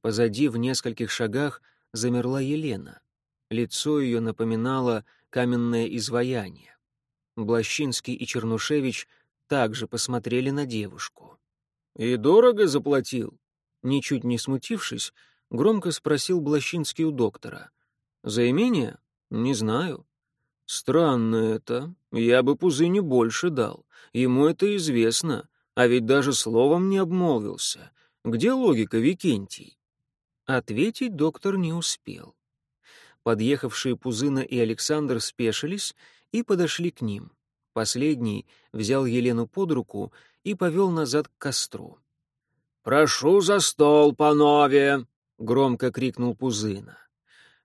Позади в нескольких шагах замерла Елена. Лицо ее напоминало каменное изваяние. Блащинский и Чернушевич также посмотрели на девушку. «И дорого заплатил?» Ничуть не смутившись, громко спросил Блащинский у доктора. «За имение? Не знаю». «Странно это. Я бы Пузыне больше дал. Ему это известно, а ведь даже словом не обмолвился. Где логика, Викентий?» Ответить доктор не успел. Подъехавшие Пузына и Александр спешились и подошли к ним. Последний взял Елену под руку и повел назад к костру. «Прошу за стол, панове!» — громко крикнул Пузына.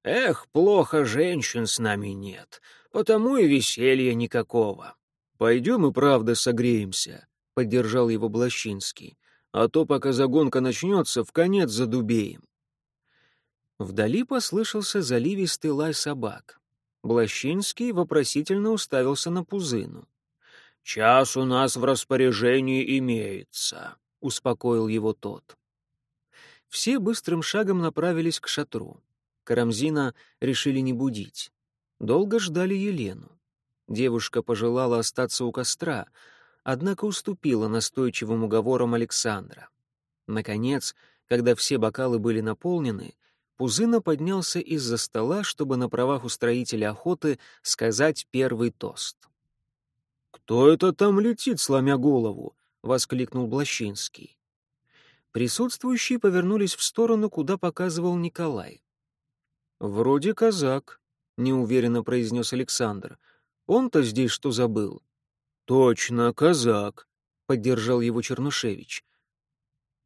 «Эх, плохо женщин с нами нет, потому и веселья никакого». «Пойдем и правда согреемся», — поддержал его Блащинский. «А то, пока загонка начнется, в конец задубеем». Вдали послышался заливистый лай собак. Блащинский вопросительно уставился на Пузыну. «Час у нас в распоряжении имеется», — успокоил его тот. Все быстрым шагом направились к шатру. Карамзина решили не будить. Долго ждали Елену. Девушка пожелала остаться у костра, однако уступила настойчивым уговорам Александра. Наконец, когда все бокалы были наполнены, Пузына поднялся из-за стола, чтобы на правах устроителя охоты сказать первый тост. «Кто это там летит, сломя голову?» — воскликнул Блащинский. Присутствующие повернулись в сторону, куда показывал Николай. «Вроде казак», — неуверенно произнес Александр. «Он-то здесь что забыл?» «Точно, казак», — поддержал его Чернушевич.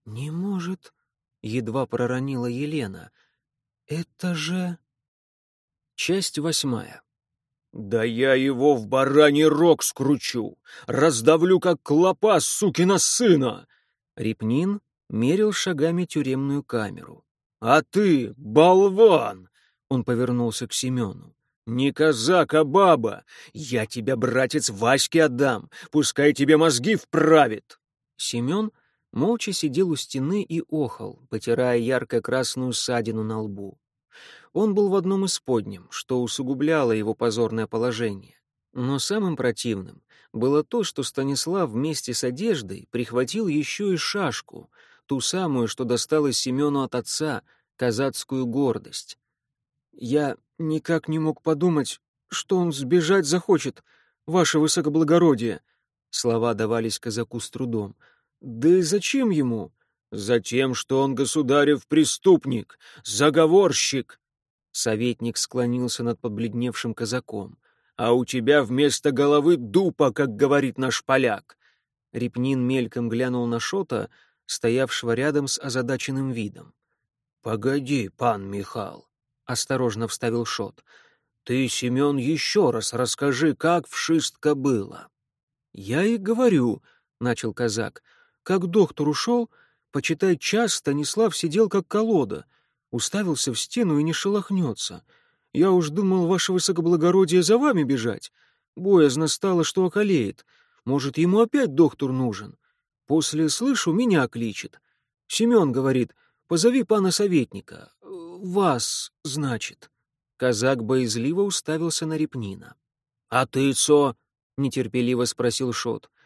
«Не может», — едва проронила Елена, — это же... Часть восьмая. «Да я его в бараний рог скручу! Раздавлю, как клопа, сукина сына!» Репнин мерил шагами тюремную камеру. «А ты, болван!» — он повернулся к Семену. «Не казак, а баба! Я тебя, братец, Ваське отдам! Пускай тебе мозги вправит!» Семен молча сидел у стены и охал, потирая ярко-красную ссадину на лбу. Он был в одном из подням, что усугубляло его позорное положение. Но самым противным было то, что Станислав вместе с одеждой прихватил еще и шашку, ту самую, что досталась Семену от отца, казацкую гордость. «Я никак не мог подумать, что он сбежать захочет, ваше высокоблагородие», Слова давались казаку с трудом. «Да и зачем ему?» «Затем, что он государев преступник, заговорщик!» Советник склонился над побледневшим казаком. «А у тебя вместо головы дупа, как говорит наш поляк!» Репнин мельком глянул на Шота, стоявшего рядом с озадаченным видом. «Погоди, пан Михал», — осторожно вставил Шот. «Ты, Семен, еще раз расскажи, как вшистка было». «Я и говорю», — начал казак, — «как доктор ушел, почитай час, Станислав сидел как колода, уставился в стену и не шелохнется. Я уж думал, ваше высокоблагородие, за вами бежать. Боязно стало, что околеет. Может, ему опять доктор нужен. После, слышу, меня кличет. Семен говорит, позови пана советника. Вас, значит. Казак боязливо уставился на Репнина. — А ты, цо? — нетерпеливо спросил Шот. —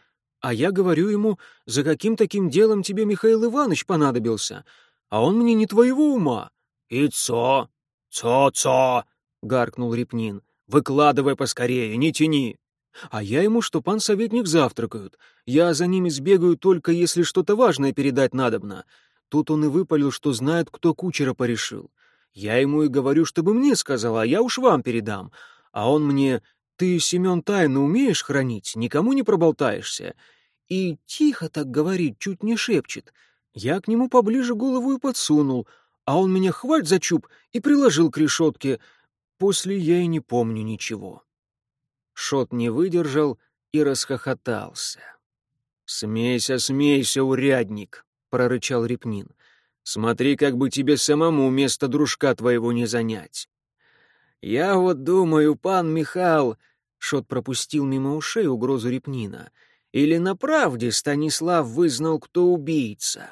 А я говорю ему, за каким таким делом тебе Михаил Иванович понадобился? А он мне не твоего ума. «И цо! Цо-цо!» — гаркнул Репнин. «Выкладывай поскорее, не тяни!» «А я ему, что пан советник завтракают. Я за ними сбегаю только, если что-то важное передать надобно». Тут он и выпалил, что знает, кто кучера порешил. Я ему и говорю, чтобы мне сказал, а я уж вам передам. А он мне, ты, Семен, тайну умеешь хранить, никому не проболтаешься. И тихо так говорит, чуть не шепчет. Я к нему поближе голову и подсунул — а он меня хвать за чуб и приложил к решетке. После я и не помню ничего». Шот не выдержал и расхохотался. «Смейся, смейся, урядник!» — прорычал Репнин. «Смотри, как бы тебе самому место дружка твоего не занять». «Я вот думаю, пан Михал...» — Шот пропустил мимо ушей угрозу Репнина. «Или на правде Станислав вызнал, кто убийца?»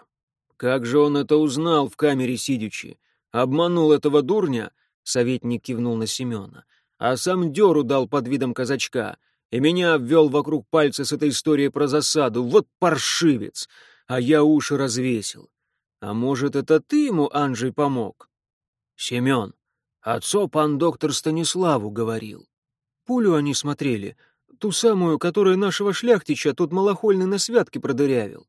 «Как же он это узнал в камере сидячи? Обманул этого дурня?» — советник кивнул на Семена. «А сам дёру дал под видом казачка и меня обвел вокруг пальца с этой историей про засаду. Вот паршивец! А я уши развесил. А может, это ты ему, Анжей, помог? Семен, отцо пан доктор Станиславу говорил. Пулю они смотрели, ту самую, которая нашего шляхтича тот малохольный на святке продырявил.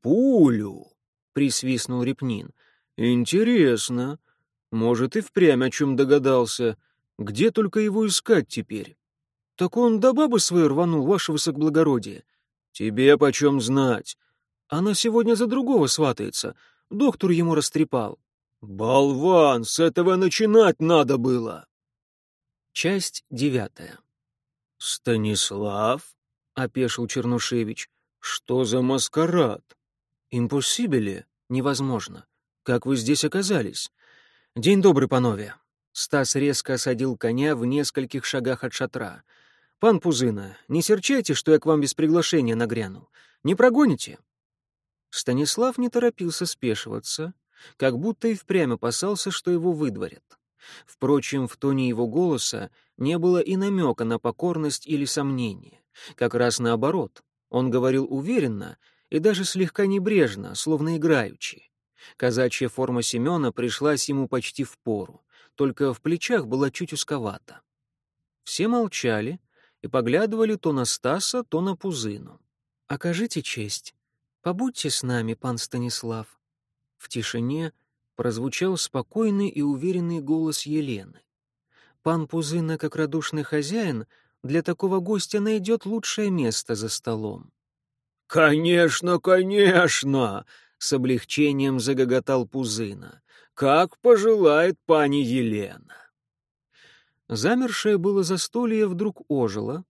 Пулю! — присвистнул Репнин. Интересно. Может, и впрямь о чем догадался. Где только его искать теперь? «Так он до бабы своей рванул, ваше высокоблагородие». «Тебе почем знать?» «Она сегодня за другого сватается. Доктор ему растрепал». «Болван, с этого начинать надо было!» Часть девятая. «Станислав?» — опешил Чернушевич. «Что за маскарад?» «Импосибеле? Невозможно. Как вы здесь оказались?» «День добрый, панове!» Стас резко осадил коня в нескольких шагах от шатра — «Пан Пузына, не серчайте, что я к вам без приглашения нагрянул. Не прогоните?» Станислав не торопился спешиваться, как будто и впрямь опасался, что его выдворят. Впрочем, в тоне его голоса не было и намека на покорность или сомнение. Как раз наоборот, он говорил уверенно и даже слегка небрежно, словно играючи. Казачья форма Семена пришлась ему почти в пору, только в плечах была чуть узковата. Все молчали, и поглядывали то на Стаса, то на Пузыну. «Окажите честь. Побудьте с нами, пан Станислав». В тишине прозвучал спокойный и уверенный голос Елены. «Пан Пузына, как радушный хозяин, для такого гостя найдет лучшее место за столом». «Конечно, конечно!» — с облегчением загоготал Пузына. «Как пожелает пани Елена!» Замершее было застолье вдруг ожило,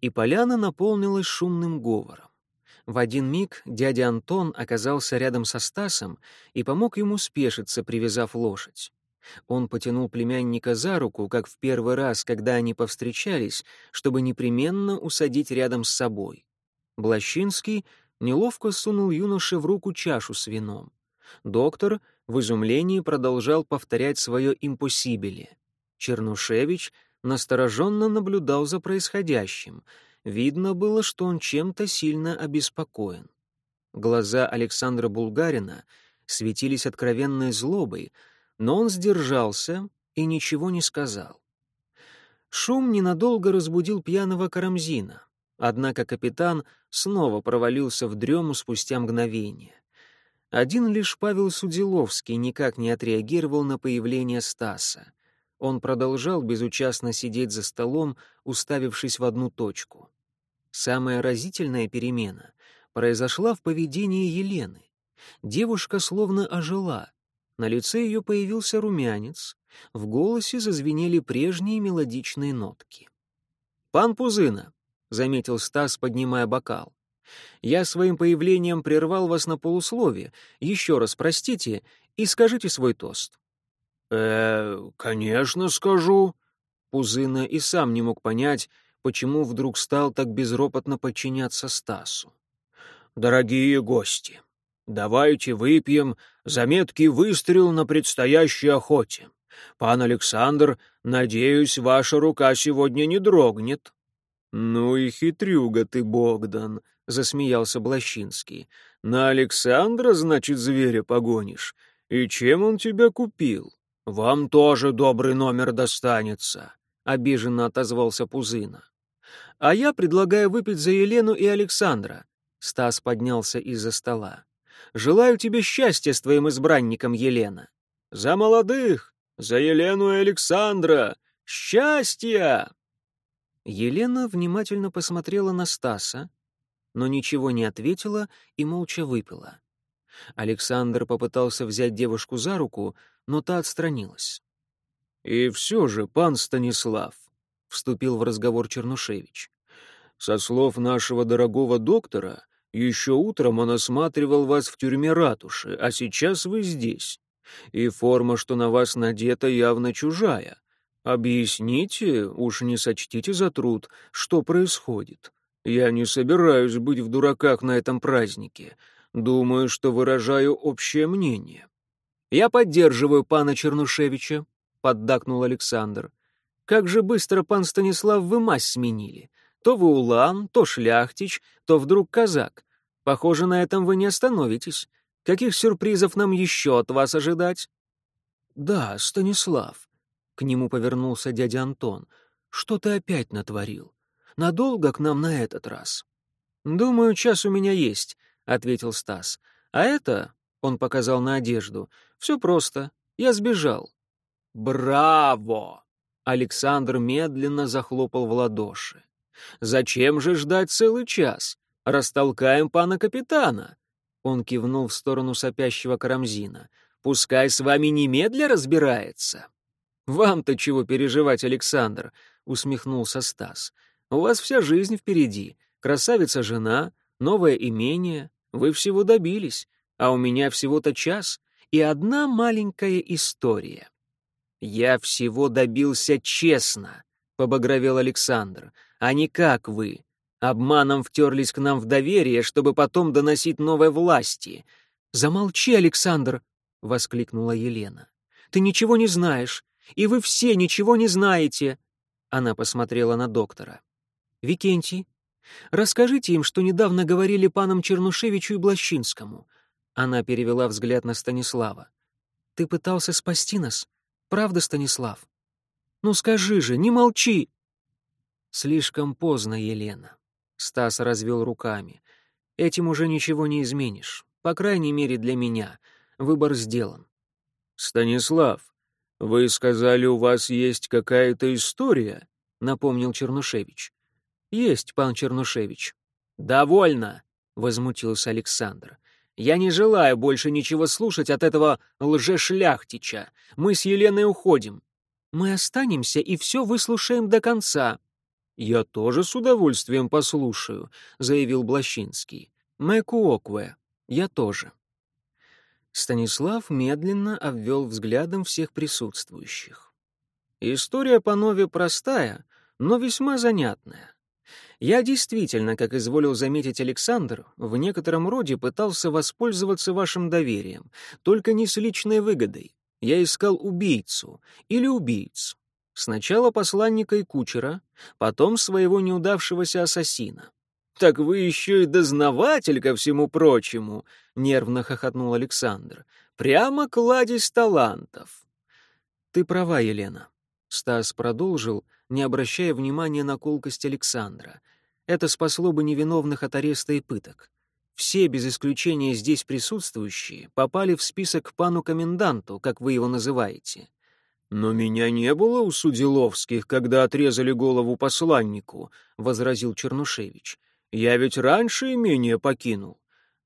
и поляна наполнилась шумным говором. В один миг дядя Антон оказался рядом со Стасом и помог ему спешиться, привязав лошадь. Он потянул племянника за руку, как в первый раз, когда они повстречались, чтобы непременно усадить рядом с собой. Блащинский неловко сунул юноше в руку чашу с вином. Доктор в изумлении продолжал повторять свое «импосибеле». Чернушевич настороженно наблюдал за происходящим. Видно было, что он чем-то сильно обеспокоен. Глаза Александра Булгарина светились откровенной злобой, но он сдержался и ничего не сказал. Шум ненадолго разбудил пьяного Карамзина, однако капитан снова провалился в дрему спустя мгновение. Один лишь Павел Судиловский никак не отреагировал на появление Стаса. Он продолжал безучастно сидеть за столом, уставившись в одну точку. Самая разительная перемена произошла в поведении Елены. Девушка словно ожила. На лице ее появился румянец, в голосе зазвенели прежние мелодичные нотки. «Пан Пузына», — заметил Стас, поднимая бокал, — «я своим появлением прервал вас на полусловие. Еще раз простите и скажите свой тост». «Э, конечно, скажу». Пузына и сам не мог понять, почему вдруг стал так безропотно подчиняться Стасу. «Дорогие гости, давайте выпьем за меткий выстрел на предстоящей охоте. Пан Александр, надеюсь, ваша рука сегодня не дрогнет». «Ну и хитрюга ты, Богдан», — засмеялся Блащинский. «На Александра, значит, зверя погонишь? И чем он тебя купил?» «Вам тоже добрый номер достанется», — обиженно отозвался Пузына. «А я предлагаю выпить за Елену и Александра». Стас поднялся из-за стола. «Желаю тебе счастья с твоим избранником, Елена». «За молодых! За Елену и Александра! Счастья!» Елена внимательно посмотрела на Стаса, но ничего не ответила и молча выпила. Александр попытался взять девушку за руку, но та отстранилась. «И все же, пан Станислав», — вступил в разговор Чернушевич, «со слов нашего дорогого доктора, еще утром он осматривал вас в тюрьме ратуши, а сейчас вы здесь. И форма, что на вас надета, явно чужая. Объясните, уж не сочтите за труд, что происходит. Я не собираюсь быть в дураках на этом празднике. Думаю, что выражаю общее мнение. Я поддерживаю пана Чернушевича, поддакнул Александр. Как же быстро, пан Станислав, вы мазь сменили. То вы улан, то шляхтич, то вдруг казак. Похоже, на этом вы не остановитесь. Каких сюрпризов нам еще от вас ожидать? Да, Станислав, к нему повернулся дядя Антон. Что ты опять натворил? Надолго к нам на этот раз? Думаю, час у меня есть, ответил Стас. А это, он показал на одежду, все просто. Я сбежал. Браво! Александр медленно захлопал в ладоши. Зачем же ждать целый час? Растолкаем пана капитана. Он кивнул в сторону сопящего Карамзина. Пускай с вами немедля разбирается. Вам-то чего переживать, Александр? усмехнулся Стас. У вас вся жизнь впереди. Красавица жена, новое имение. Вы всего добились, а у меня всего-то час и одна маленькая история. Я всего добился честно, побагровел Александр, а не как вы. Обманом втерлись к нам в доверие, чтобы потом доносить новой власти. «Замолчи, Александр!» — воскликнула Елена. «Ты ничего не знаешь, и вы все ничего не знаете!» Она посмотрела на доктора. «Викентий, расскажите им, что недавно говорили панам Чернушевичу и Блащинскому». Она перевела взгляд на Станислава. «Ты пытался спасти нас? Правда, Станислав? Ну скажи же, не молчи!» «Слишком поздно, Елена. Стас развел руками. «Этим уже ничего не изменишь. По крайней мере, для меня. Выбор сделан». «Станислав, вы сказали, у вас есть какая-то история?» — напомнил Чернушевич. «Есть, пан Чернушевич». «Довольно!» — возмутился Александр. «Я не желаю больше ничего слушать от этого лжешляхтича. Мы с Еленой уходим. Мы останемся и все выслушаем до конца», «Я тоже с удовольствием послушаю», — заявил Блащинский. «Мэкуокве, я тоже». Станислав медленно обвел взглядом всех присутствующих. История по Нове простая, но весьма занятная. Я действительно, как изволил заметить Александр, в некотором роде пытался воспользоваться вашим доверием, только не с личной выгодой. Я искал убийцу или убийц, Сначала посланника и кучера, потом своего неудавшегося ассасина. «Так вы еще и дознаватель ко всему прочему!» — нервно хохотнул Александр. «Прямо кладезь талантов!» «Ты права, Елена», — Стас продолжил, не обращая внимания на колкость Александра. «Это спасло бы невиновных от ареста и пыток. Все, без исключения здесь присутствующие, попали в список пану-коменданту, как вы его называете. «Но меня не было у Судиловских, когда отрезали голову посланнику», — возразил Чернушевич. «Я ведь раньше имение покинул».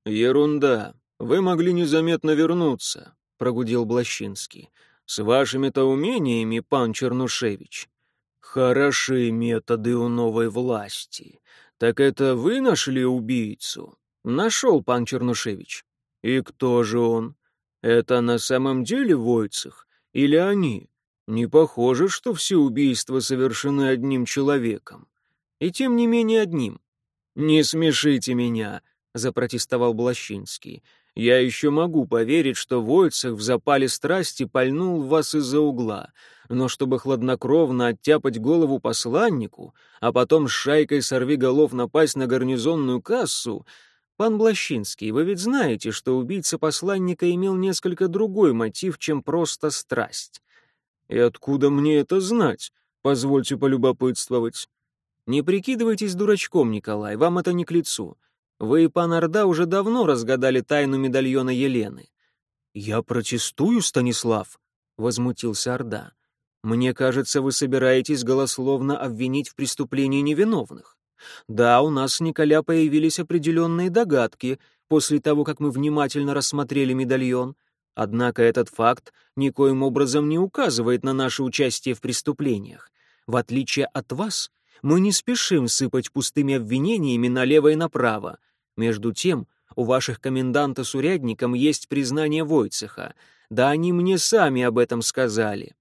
«Ерунда. Вы могли незаметно вернуться», — прогудел Блащинский. «С вашими-то умениями, пан Чернушевич». «Хороши методы у новой власти. Так это вы нашли убийцу?» «Нашел, пан Чернушевич». «И кто же он? Это на самом деле Войцех? Или они?» Не похоже, что все убийства совершены одним человеком. И тем не менее одним. «Не смешите меня», — запротестовал Блащинский. «Я еще могу поверить, что Войцех в запале страсти пальнул вас из-за угла, но чтобы хладнокровно оттяпать голову посланнику, а потом с шайкой сорви голов напасть на гарнизонную кассу, Пан Блащинский, вы ведь знаете, что убийца посланника имел несколько другой мотив, чем просто страсть. И откуда мне это знать? Позвольте полюбопытствовать. Не прикидывайтесь дурачком, Николай, вам это не к лицу. Вы и пан Орда уже давно разгадали тайну медальона Елены. Я протестую, Станислав, возмутился Орда. Мне кажется, вы собираетесь голословно обвинить в преступлении невиновных. Да, у нас с Николя появились определенные догадки после того, как мы внимательно рассмотрели медальон, Однако этот факт никоим образом не указывает на наше участие в преступлениях. В отличие от вас, мы не спешим сыпать пустыми обвинениями налево и направо. Между тем, у ваших коменданта с урядником есть признание Войцеха. Да они мне сами об этом сказали.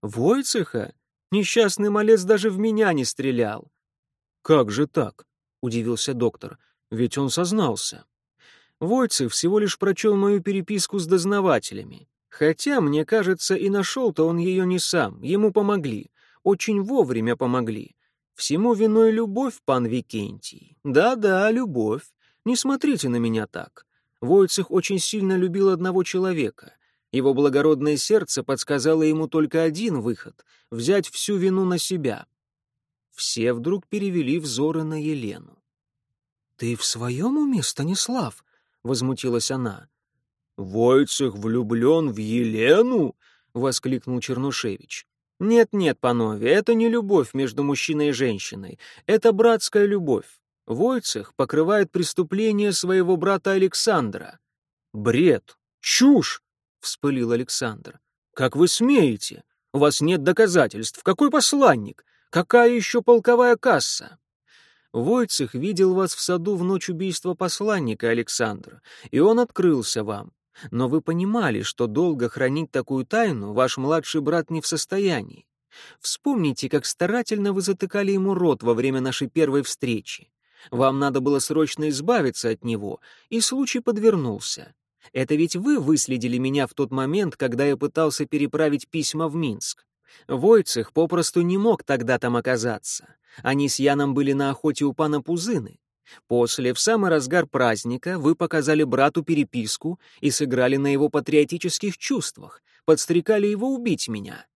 Войцеха? Несчастный малец даже в меня не стрелял. Как же так? Удивился доктор. Ведь он сознался. Войцев всего лишь прочел мою переписку с дознавателями. Хотя, мне кажется, и нашел-то он ее не сам, ему помогли. Очень вовремя помогли. Всему виной любовь, пан Викентий. Да-да, любовь. Не смотрите на меня так. Войцех очень сильно любил одного человека. Его благородное сердце подсказало ему только один выход — взять всю вину на себя. Все вдруг перевели взоры на Елену. «Ты в своем уме, Станислав?» — возмутилась она. «Войцех влюблен в Елену?» — воскликнул Чернушевич. «Нет-нет, панове, это не любовь между мужчиной и женщиной. Это братская любовь. Войцех покрывает преступление своего брата Александра». «Бред! Чушь!» — вспылил Александр. «Как вы смеете? У вас нет доказательств. Какой посланник? Какая еще полковая касса?» Войцех видел вас в саду в ночь убийства посланника Александра, и он открылся вам. Но вы понимали, что долго хранить такую тайну ваш младший брат не в состоянии. Вспомните, как старательно вы затыкали ему рот во время нашей первой встречи. Вам надо было срочно избавиться от него, и случай подвернулся. Это ведь вы выследили меня в тот момент, когда я пытался переправить письма в Минск. Войцех попросту не мог тогда там оказаться. Они с Яном были на охоте у пана Пузыны. После, в самый разгар праздника, вы показали брату переписку и сыграли на его патриотических чувствах, подстрекали его убить меня.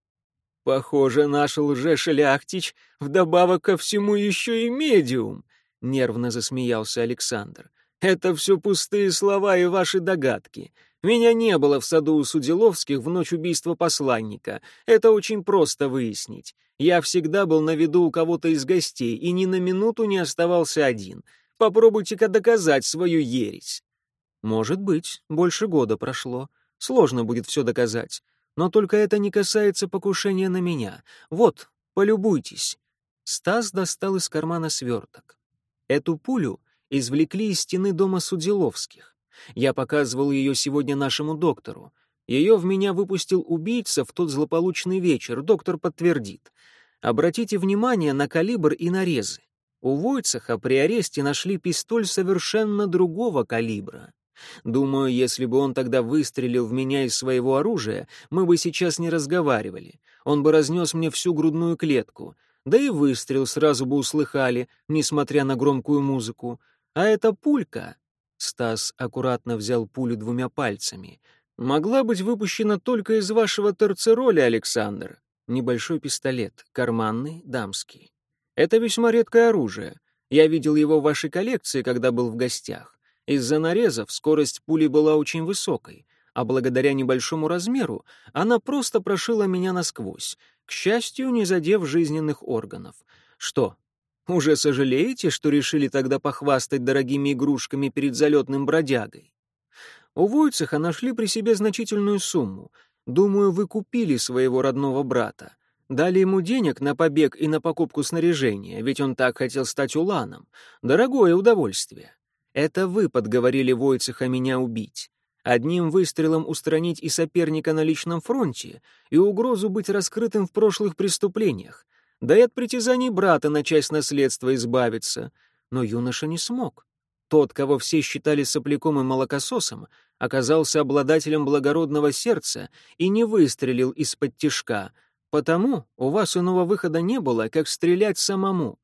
Похоже, наш лже-шляхтич вдобавок ко всему еще и медиум, — нервно засмеялся Александр. Это все пустые слова и ваши догадки. Меня не было в саду у Судиловских в ночь убийства посланника. Это очень просто выяснить. Я всегда был на виду у кого-то из гостей и ни на минуту не оставался один. Попробуйте-ка доказать свою ересь. Может быть, больше года прошло. Сложно будет все доказать. Но только это не касается покушения на меня. Вот, полюбуйтесь. Стас достал из кармана сверток. Эту пулю извлекли из стены дома Судиловских. Я показывал ее сегодня нашему доктору. Ее в меня выпустил убийца в тот злополучный вечер, доктор подтвердит. Обратите внимание на калибр и нарезы. У Войцеха при аресте нашли пистоль совершенно другого калибра. Думаю, если бы он тогда выстрелил в меня из своего оружия, мы бы сейчас не разговаривали. Он бы разнес мне всю грудную клетку. Да и выстрел сразу бы услыхали, несмотря на громкую музыку. А эта пулька... Стас аккуратно взял пулю двумя пальцами. «Могла быть выпущена только из вашего терцероля, Александр. Небольшой пистолет, карманный, дамский. Это весьма редкое оружие. Я видел его в вашей коллекции, когда был в гостях. Из-за нарезов скорость пули была очень высокой, а благодаря небольшому размеру она просто прошила меня насквозь, к счастью, не задев жизненных органов. Что, уже сожалеете, что решили тогда похвастать дорогими игрушками перед залетным бродягой? У Войцеха нашли при себе значительную сумму. Думаю, вы купили своего родного брата. Дали ему денег на побег и на покупку снаряжения, ведь он так хотел стать уланом. Дорогое удовольствие. Это вы подговорили Войцеха меня убить. Одним выстрелом устранить и соперника на личном фронте, и угрозу быть раскрытым в прошлых преступлениях да и от притязаний брата на часть наследства избавиться. Но юноша не смог. Тот, кого все считали сопляком и молокососом, оказался обладателем благородного сердца и не выстрелил из-под тишка, потому у вас иного выхода не было, как стрелять самому.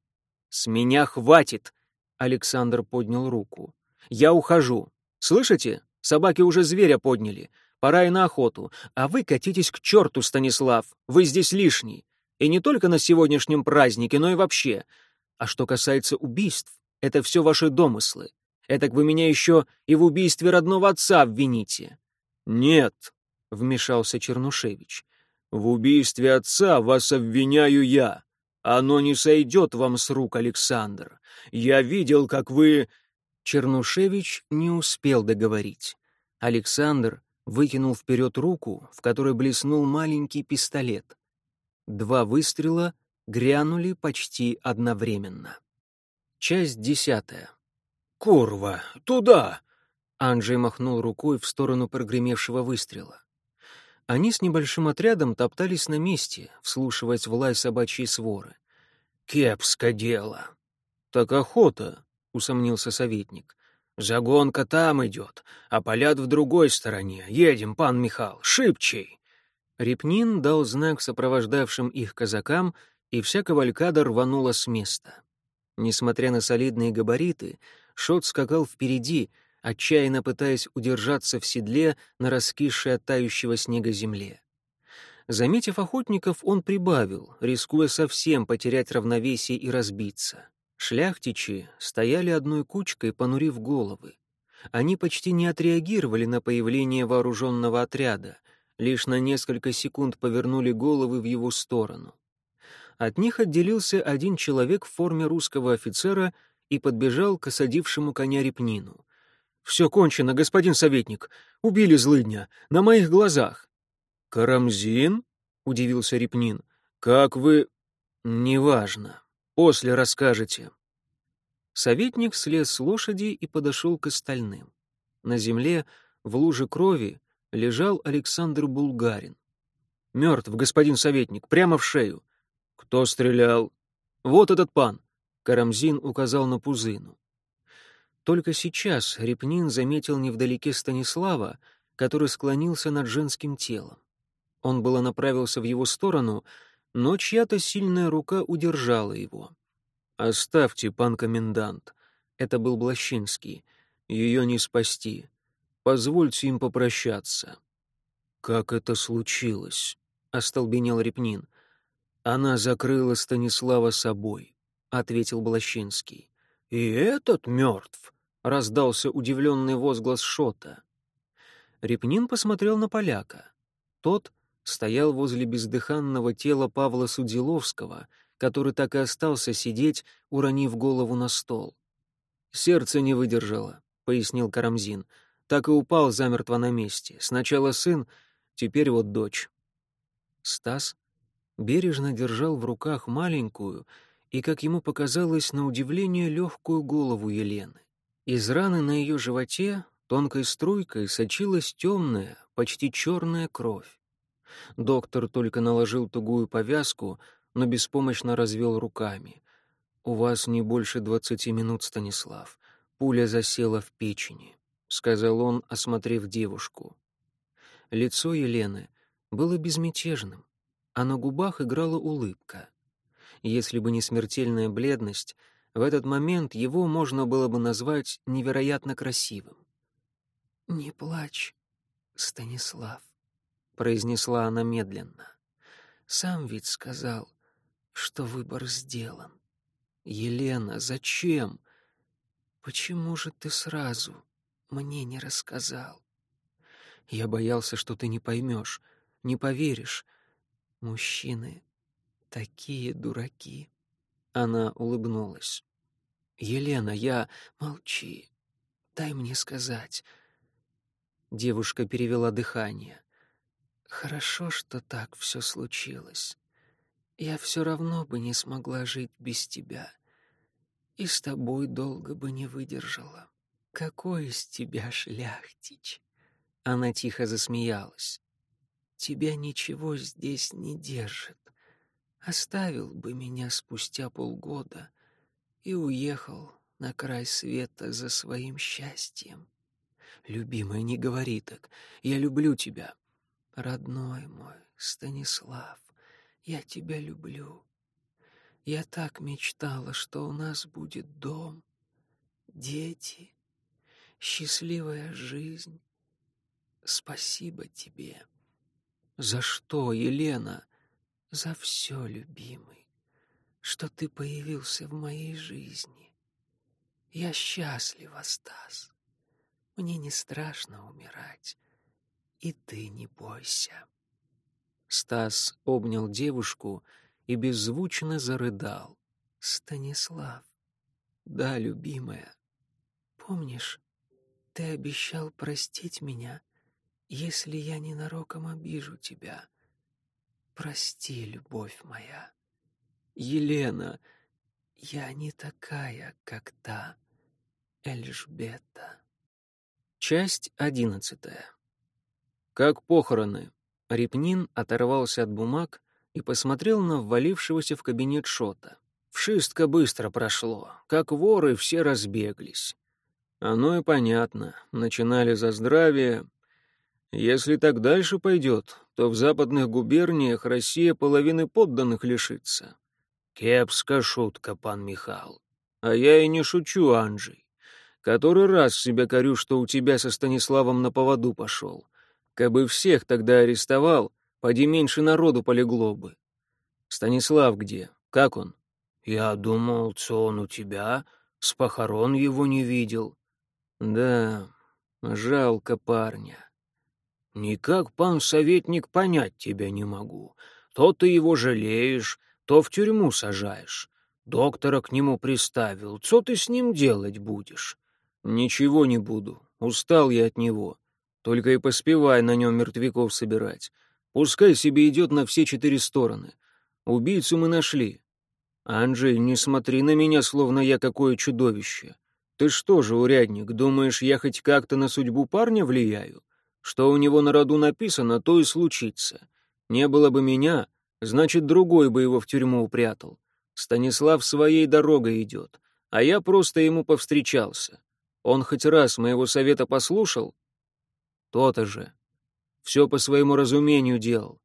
«С меня хватит!» — Александр поднял руку. «Я ухожу. Слышите? Собаки уже зверя подняли. Пора и на охоту. А вы катитесь к черту, Станислав. Вы здесь лишний. И не только на сегодняшнем празднике, но и вообще. А что касается убийств, это все ваши домыслы. Этак вы меня еще и в убийстве родного отца обвините». «Нет», — вмешался Чернушевич, — «в убийстве отца вас обвиняю я. Оно не сойдет вам с рук, Александр. Я видел, как вы...» Чернушевич не успел договорить. Александр выкинул вперед руку, в которой блеснул маленький пистолет. Два выстрела грянули почти одновременно. Часть десятая. «Курва! Туда!» Анджей махнул рукой в сторону прогремевшего выстрела. Они с небольшим отрядом топтались на месте, вслушиваясь в лай собачьей своры. «Кепско дело!» «Так охота!» — усомнился советник. «Загонка там идет, а полят в другой стороне. Едем, пан Михал, шибчей!» Репнин дал знак сопровождавшим их казакам, и вся кавалькада рванула с места. Несмотря на солидные габариты, Шот скакал впереди, отчаянно пытаясь удержаться в седле на раскисшей от тающего снега земле. Заметив охотников, он прибавил, рискуя совсем потерять равновесие и разбиться. Шляхтичи стояли одной кучкой, понурив головы. Они почти не отреагировали на появление вооруженного отряда, лишь на несколько секунд повернули головы в его сторону. От них отделился один человек в форме русского офицера и подбежал к осадившему коня Репнину. «Все кончено, господин советник. Убили злыдня. На моих глазах». «Карамзин?» — удивился Репнин. «Как вы...» «Неважно. После расскажете». Советник слез с лошади и подошел к остальным. На земле, в луже крови, лежал Александр Булгарин. «Мертв, господин советник, прямо в шею». «Кто стрелял?» «Вот этот пан», — Карамзин указал на Пузыну. Только сейчас Репнин заметил невдалеке Станислава, который склонился над женским телом. Он было направился в его сторону, но чья-то сильная рука удержала его. «Оставьте, пан комендант». Это был Блащинский. «Ее не спасти. Позвольте им попрощаться». «Как это случилось?» — остолбенел Репнин. «Она закрыла Станислава собой», — ответил Блащинский. «И этот мертв?» — раздался удивленный возглас Шота. Репнин посмотрел на поляка. Тот стоял возле бездыханного тела Павла Судиловского, который так и остался сидеть, уронив голову на стол. «Сердце не выдержало», — пояснил Карамзин. «Так и упал замертво на месте. Сначала сын, теперь вот дочь». Стас бережно держал в руках маленькую и, как ему показалось, на удивление легкую голову Елены. Из раны на ее животе тонкой струйкой сочилась темная, почти черная кровь. Доктор только наложил тугую повязку, но беспомощно развел руками. «У вас не больше двадцати минут, Станислав. Пуля засела в печени», — сказал он, осмотрев девушку. Лицо Елены было безмятежным, а на губах играла улыбка. Если бы не смертельная бледность, в этот момент его можно было бы назвать невероятно красивым. «Не плачь, Станислав», — произнесла она медленно. «Сам ведь сказал, что выбор сделан. Елена, зачем? Почему же ты сразу мне не рассказал? Я боялся, что ты не поймешь, не поверишь. Мужчины такие дураки. Она улыбнулась. «Елена, я... Молчи. Дай мне сказать». Девушка перевела дыхание. «Хорошо, что так все случилось. Я все равно бы не смогла жить без тебя. И с тобой долго бы не выдержала. Какой из тебя шляхтич?» Она тихо засмеялась. «Тебя ничего здесь не держит. Оставил бы меня спустя полгода и уехал на край света за своим счастьем. Любимая, не говори так. Я люблю тебя. Родной мой, Станислав, я тебя люблю. Я так мечтала, что у нас будет дом, дети, счастливая жизнь. Спасибо тебе. За что, Елена? за все, любимый, что ты появился в моей жизни. Я счастлива, Стас. Мне не страшно умирать, и ты не бойся. Стас обнял девушку и беззвучно зарыдал. Станислав, да, любимая, помнишь, ты обещал простить меня, если я ненароком обижу тебя, прости, любовь моя. Елена, я не такая, как та Эльжбета. Часть одиннадцатая. Как похороны. Репнин оторвался от бумаг и посмотрел на ввалившегося в кабинет Шота. Вшистко быстро прошло, как воры все разбеглись. Оно и понятно, начинали за здравие. Если так дальше пойдет, то в западных губерниях Россия половины подданных лишится. Кепска шутка, пан Михал. А я и не шучу, Анджей. Который раз себя корю, что у тебя со Станиславом на поводу пошел. Кабы всех тогда арестовал, поди меньше народу полегло бы. Станислав где? Как он? Я думал, что он у тебя, с похорон его не видел. Да, жалко парня. Никак, пан советник, понять тебя не могу. То ты его жалеешь, то в тюрьму сажаешь. Доктора к нему приставил. Что ты с ним делать будешь? Ничего не буду. Устал я от него. Только и поспевай на нем мертвяков собирать. Пускай себе идет на все четыре стороны. Убийцу мы нашли. Анджей, не смотри на меня, словно я какое чудовище. Ты что же, урядник, думаешь, я хоть как-то на судьбу парня влияю? Что у него на роду написано, то и случится. Не было бы меня, значит, другой бы его в тюрьму упрятал. Станислав своей дорогой идет, а я просто ему повстречался. Он хоть раз моего совета послушал? То-то же. Все по своему разумению делал.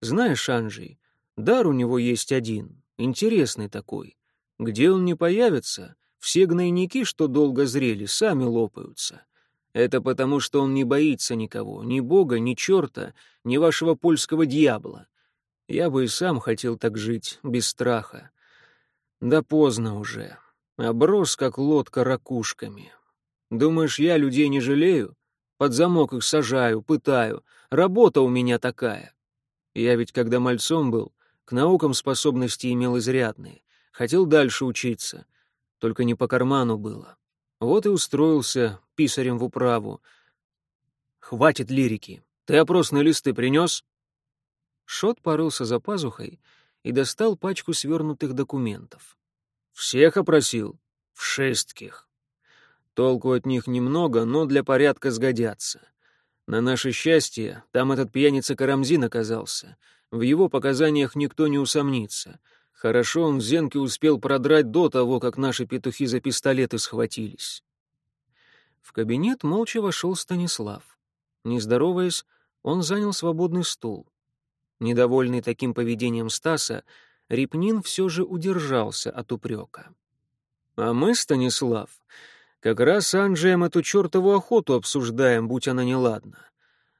Знаешь, Анжей, дар у него есть один, интересный такой. Где он не появится, все гнойники, что долго зрели, сами лопаются. Это потому, что он не боится никого, ни бога, ни черта, ни вашего польского дьявола. Я бы и сам хотел так жить, без страха. Да поздно уже. Оброс, как лодка, ракушками. Думаешь, я людей не жалею? Под замок их сажаю, пытаю. Работа у меня такая. Я ведь, когда мальцом был, к наукам способности имел изрядные. Хотел дальше учиться. Только не по карману было. Вот и устроился писарем в управу. Хватит лирики. Ты опросные листы принес? Шот порылся за пазухой и достал пачку свернутых документов. Всех опросил? В шестких. Толку от них немного, но для порядка сгодятся. На наше счастье, там этот пьяница Карамзин оказался. В его показаниях никто не усомнится. Хорошо он Зенки успел продрать до того, как наши петухи за пистолеты схватились. В кабинет молча вошел Станислав. Не здороваясь, он занял свободный стул. Недовольный таким поведением Стаса, Репнин все же удержался от упрека. «А мы, Станислав, как раз с Анджием эту чертову охоту обсуждаем, будь она неладна.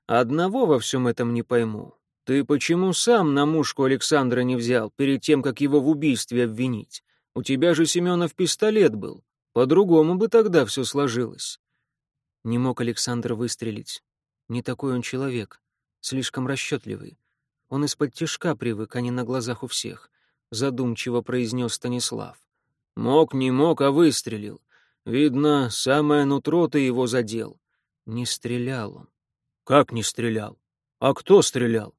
Одного во всем этом не пойму. Ты почему сам на мушку Александра не взял, перед тем, как его в убийстве обвинить? У тебя же Семенов пистолет был. По-другому бы тогда все сложилось. Не мог Александр выстрелить. Не такой он человек. Слишком расчетливый. Он из-под тишка привык, а не на глазах у всех. Задумчиво произнес Станислав. Мог, не мог, а выстрелил. Видно, самое нутро ты его задел. Не стрелял он. Как не стрелял? А кто стрелял?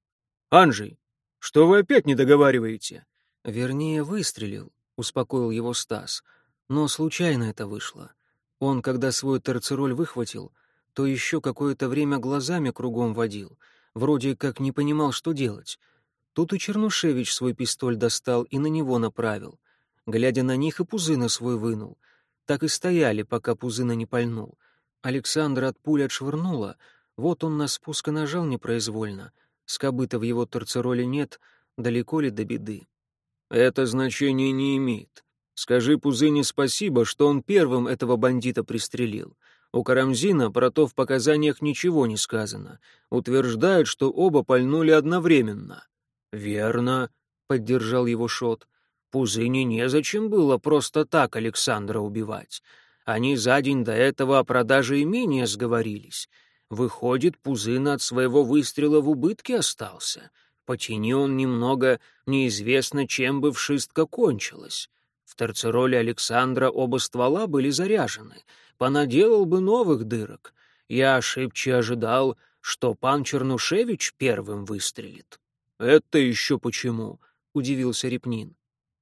Анжей, что вы опять не договариваете? Вернее, выстрелил, успокоил его Стас. Но случайно это вышло. Он, когда свой терцероль выхватил, то еще какое-то время глазами кругом водил, вроде как не понимал, что делать. Тут и Чернушевич свой пистоль достал и на него направил. Глядя на них, и пузына свой вынул — так и стояли, пока Пузына не пальнул. Александр от пули отшвырнула, вот он на спуск и нажал непроизвольно. Скобыта в его торцероле нет, далеко ли до беды. «Это значение не имеет. Скажи Пузыне спасибо, что он первым этого бандита пристрелил. У Карамзина про то в показаниях ничего не сказано. Утверждают, что оба пальнули одновременно». «Верно», — поддержал его Шот. Пузыне незачем было просто так Александра убивать. Они за день до этого о продаже имения сговорились. Выходит, Пузына от своего выстрела в убытке остался. Потяни он немного, неизвестно, чем бы вшистка кончилась. В торцероле Александра оба ствола были заряжены. Понаделал бы новых дырок. Я ошибче ожидал, что пан Чернушевич первым выстрелит. «Это еще почему?» — удивился Репнин.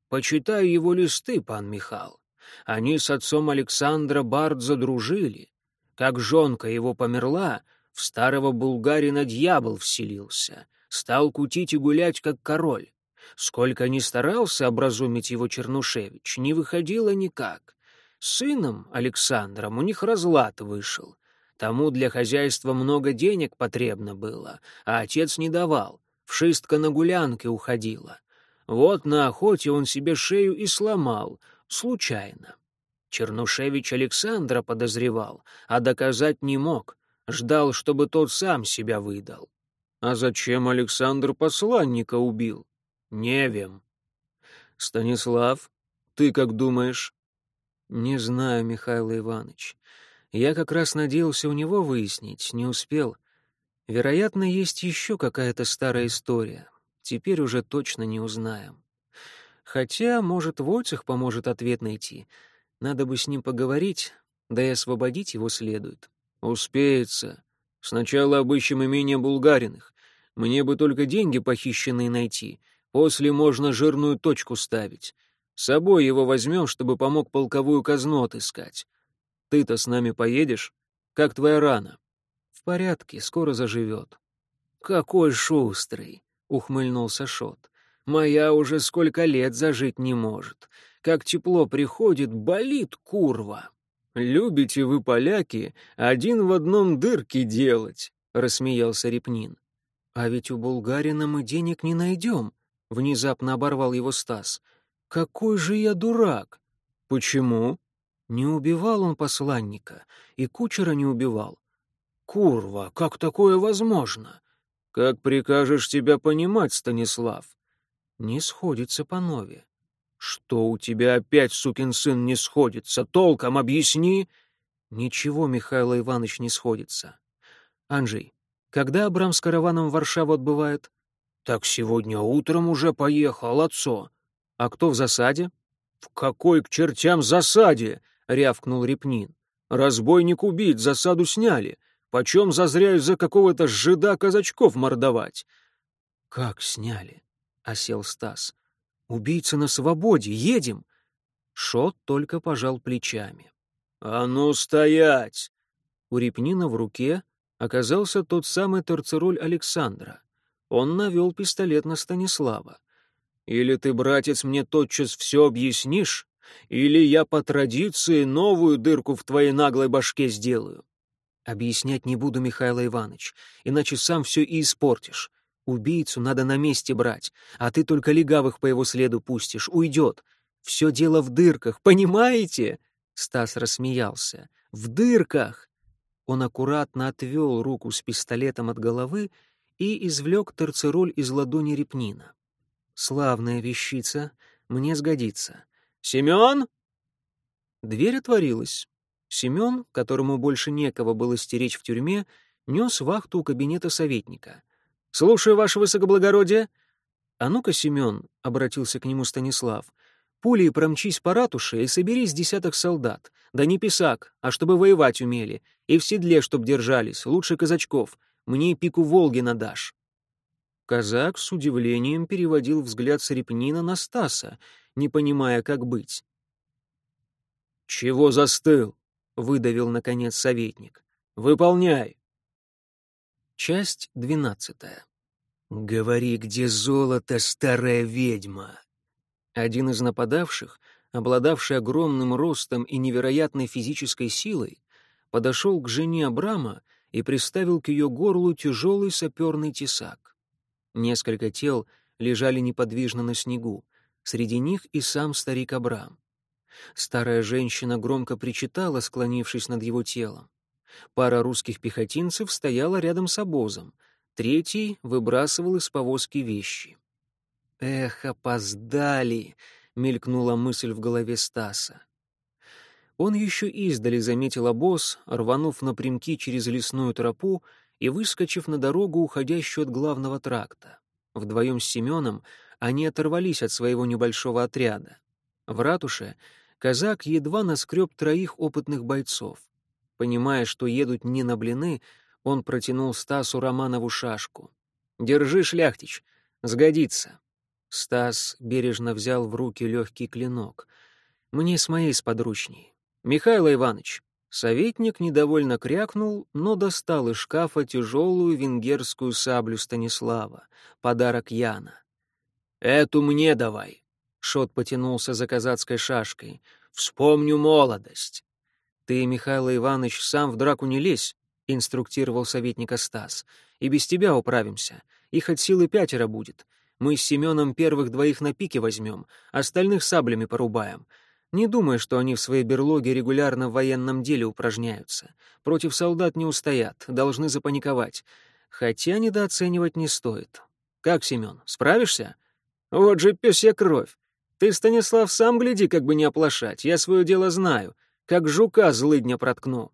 «Почитаю его листы, пан Михал. Они с отцом Александра Бард задружили. Как жонка его померла, в старого булгарина дьявол вселился, стал кутить и гулять, как король. Сколько ни старался образумить его Чернушевич, не выходило никак. С сыном Александром у них разлад вышел. Тому для хозяйства много денег потребно было, а отец не давал. Вшистка на гулянке уходила. Вот на охоте он себе шею и сломал, случайно. Чернушевич Александра подозревал, а доказать не мог. Ждал, чтобы тот сам себя выдал. А зачем Александр посланника убил? Не вем. Станислав, ты как думаешь? Не знаю, Михаил Иванович. Я как раз надеялся у него выяснить, не успел. Вероятно, есть еще какая-то старая история. Теперь уже точно не узнаем. Хотя, может, Войцех поможет ответ найти. Надо бы с ним поговорить, да и освободить его следует. Успеется. Сначала обыщем имение Булгариных. Мне бы только деньги похищенные найти. После можно жирную точку ставить. С собой его возьмем, чтобы помог полковую казну отыскать. Ты-то с нами поедешь? Как твоя рана? В порядке, скоро заживет. Какой шустрый, ухмыльнулся Шот. Моя уже сколько лет зажить не может. Как тепло приходит, болит курва. Любите вы, поляки, один в одном дырки делать, рассмеялся Репнин. А ведь у булгарина мы денег не найдем, внезапно оборвал его Стас. Какой же я дурак! Почему? Не убивал он посланника, и кучера не убивал. Курва, как такое возможно? Как прикажешь тебя понимать, Станислав? Не сходится по нове. Что у тебя опять, сукин сын, не сходится? Толком объясни. Ничего, Михаил Иванович, не сходится. Анжей, когда Абрам с караваном в Варшаву отбывает? Так сегодня утром уже поехал, отцо. А кто в засаде? В какой к чертям засаде? — рявкнул Репнин. «Разбойник убит, засаду сняли. Почем зазря из-за какого-то жида казачков мордовать?» «Как сняли?» — осел Стас. «Убийца на свободе, едем!» Шот только пожал плечами. «А ну, стоять!» У Репнина в руке оказался тот самый торцероль Александра. Он навел пистолет на Станислава. «Или ты, братец, мне тотчас все объяснишь, или я по традиции новую дырку в твоей наглой башке сделаю. Объяснять не буду, Михаил Иванович, иначе сам все и испортишь. Убийцу надо на месте брать, а ты только легавых по его следу пустишь, уйдет. Все дело в дырках, понимаете? Стас рассмеялся. В дырках! Он аккуратно отвел руку с пистолетом от головы и извлек терцероль из ладони Репнина. Славная вещица, мне сгодится. «Семен?» Дверь отворилась. Семен, которому больше некого было стеречь в тюрьме, нес вахту у кабинета советника. «Слушаю, ваше высокоблагородие». «А ну-ка, Семен», — обратился к нему Станислав, — «пулей промчись по ратуше и собери с десяток солдат. Да не писак, а чтобы воевать умели. И в седле чтоб держались, лучше казачков. Мне пику Волги надашь». Казак с удивлением переводил взгляд с Репнина на Стаса — не понимая, как быть. «Чего застыл?» — выдавил, наконец, советник. «Выполняй!» Часть двенадцатая. «Говори, где золото, старая ведьма!» Один из нападавших, обладавший огромным ростом и невероятной физической силой, подошел к жене Абрама и приставил к ее горлу тяжелый саперный тесак. Несколько тел лежали неподвижно на снегу, Среди них и сам старик Абрам. Старая женщина громко причитала, склонившись над его телом. Пара русских пехотинцев стояла рядом с обозом. Третий выбрасывал из повозки вещи. «Эх, опоздали!» — мелькнула мысль в голове Стаса. Он еще издали заметил обоз, рванув напрямки через лесную тропу и выскочив на дорогу, уходящую от главного тракта. Вдвоем с Семеном они оторвались от своего небольшого отряда. В ратуше казак едва наскреб троих опытных бойцов. Понимая, что едут не на блины, Он протянул Стасу Романову шашку. «Держи, шляхтич, сгодится». Стас бережно взял в руки легкий клинок. «Мне с моей сподручней. Михаил Иванович». Советник недовольно крякнул, но достал из шкафа тяжелую венгерскую саблю Станислава, подарок Яна. «Эту мне давай», — Шот потянулся за казацкой шашкой. «Вспомню молодость». «Ты, Михаил Иванович, сам в драку не лезь», — инструктировал советника Стас. «И без тебя управимся. Их от силы пятеро будет. Мы с Семеном первых двоих на пике возьмем, остальных саблями порубаем. Не думай, что они в своей берлоге регулярно в военном деле упражняются. Против солдат не устоят, должны запаниковать. Хотя недооценивать не стоит. Как, Семен, справишься? Вот же пёсья кровь. Ты, Станислав, сам гляди, как бы не оплошать. Я свое дело знаю. Как жука злыдня проткну.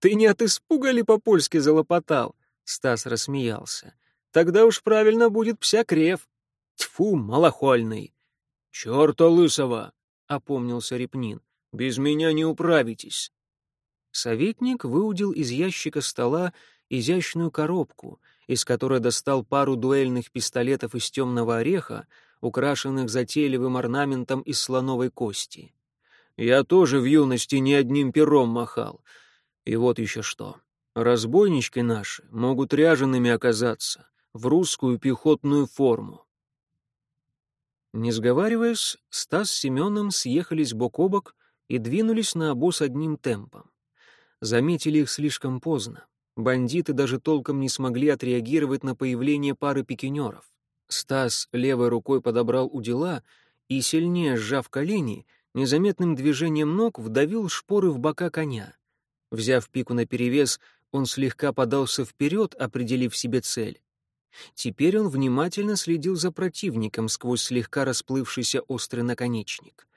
Ты не от испуга ли по-польски залопотал? Стас рассмеялся. Тогда уж правильно будет псякрев. Тьфу, малохольный. Чёрта лысого! — опомнился Репнин. «Без меня не управитесь». Советник выудил из ящика стола изящную коробку, из которой достал пару дуэльных пистолетов из темного ореха, украшенных затейливым орнаментом из слоновой кости. «Я тоже в юности не одним пером махал. И вот еще что. Разбойнички наши могут ряжеными оказаться, в русскую пехотную форму. Не сговариваясь, Стас с Семеном съехались бок о бок и двинулись на обоз одним темпом. Заметили их слишком поздно. Бандиты даже толком не смогли отреагировать на появление пары пикинеров. Стас левой рукой подобрал удила и, сильнее сжав колени, незаметным движением ног вдавил шпоры в бока коня. Взяв пику наперевес, он слегка подался вперед, определив себе цель. Теперь он внимательно следил за противником сквозь слегка расплывшийся острый наконечник.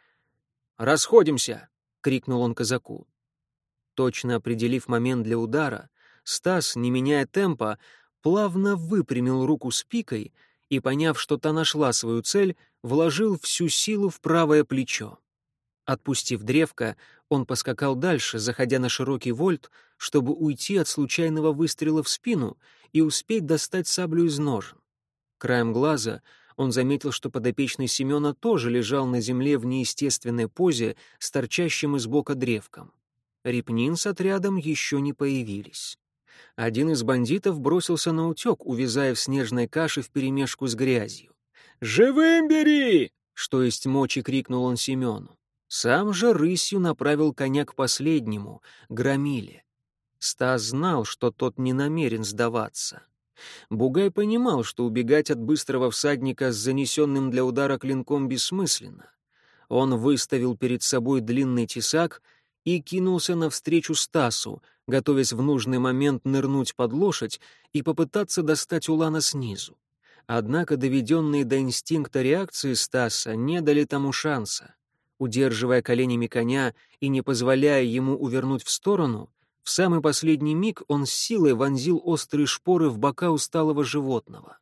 «Расходимся!» — крикнул он казаку. Точно определив момент для удара, Стас, не меняя темпа, плавно выпрямил руку с пикой и, поняв, что та нашла свою цель, вложил всю силу в правое плечо. Отпустив древко, он поскакал дальше, заходя на широкий вольт, чтобы уйти от случайного выстрела в спину и успеть достать саблю из ножен. Краем глаза он заметил, что подопечный Семена тоже лежал на земле в неестественной позе с торчащим из бока древком. Репнин с отрядом еще не появились. Один из бандитов бросился на утек, увязая в снежной каше вперемешку с грязью. «Живым бери!» — что есть мочи, крикнул он Семену. Сам же рысью направил коня к последнему, громиле. Стас знал, что тот не намерен сдаваться. Бугай понимал, что убегать от быстрого всадника с занесенным для удара клинком бессмысленно. Он выставил перед собой длинный тесак и кинулся навстречу Стасу, готовясь в нужный момент нырнуть под лошадь и попытаться достать Улана снизу. Однако доведенные до инстинкта реакции Стаса не дали тому шанса. Удерживая коленями коня и не позволяя ему увернуть в сторону, в самый последний миг он с силой вонзил острые шпоры в бока усталого животного.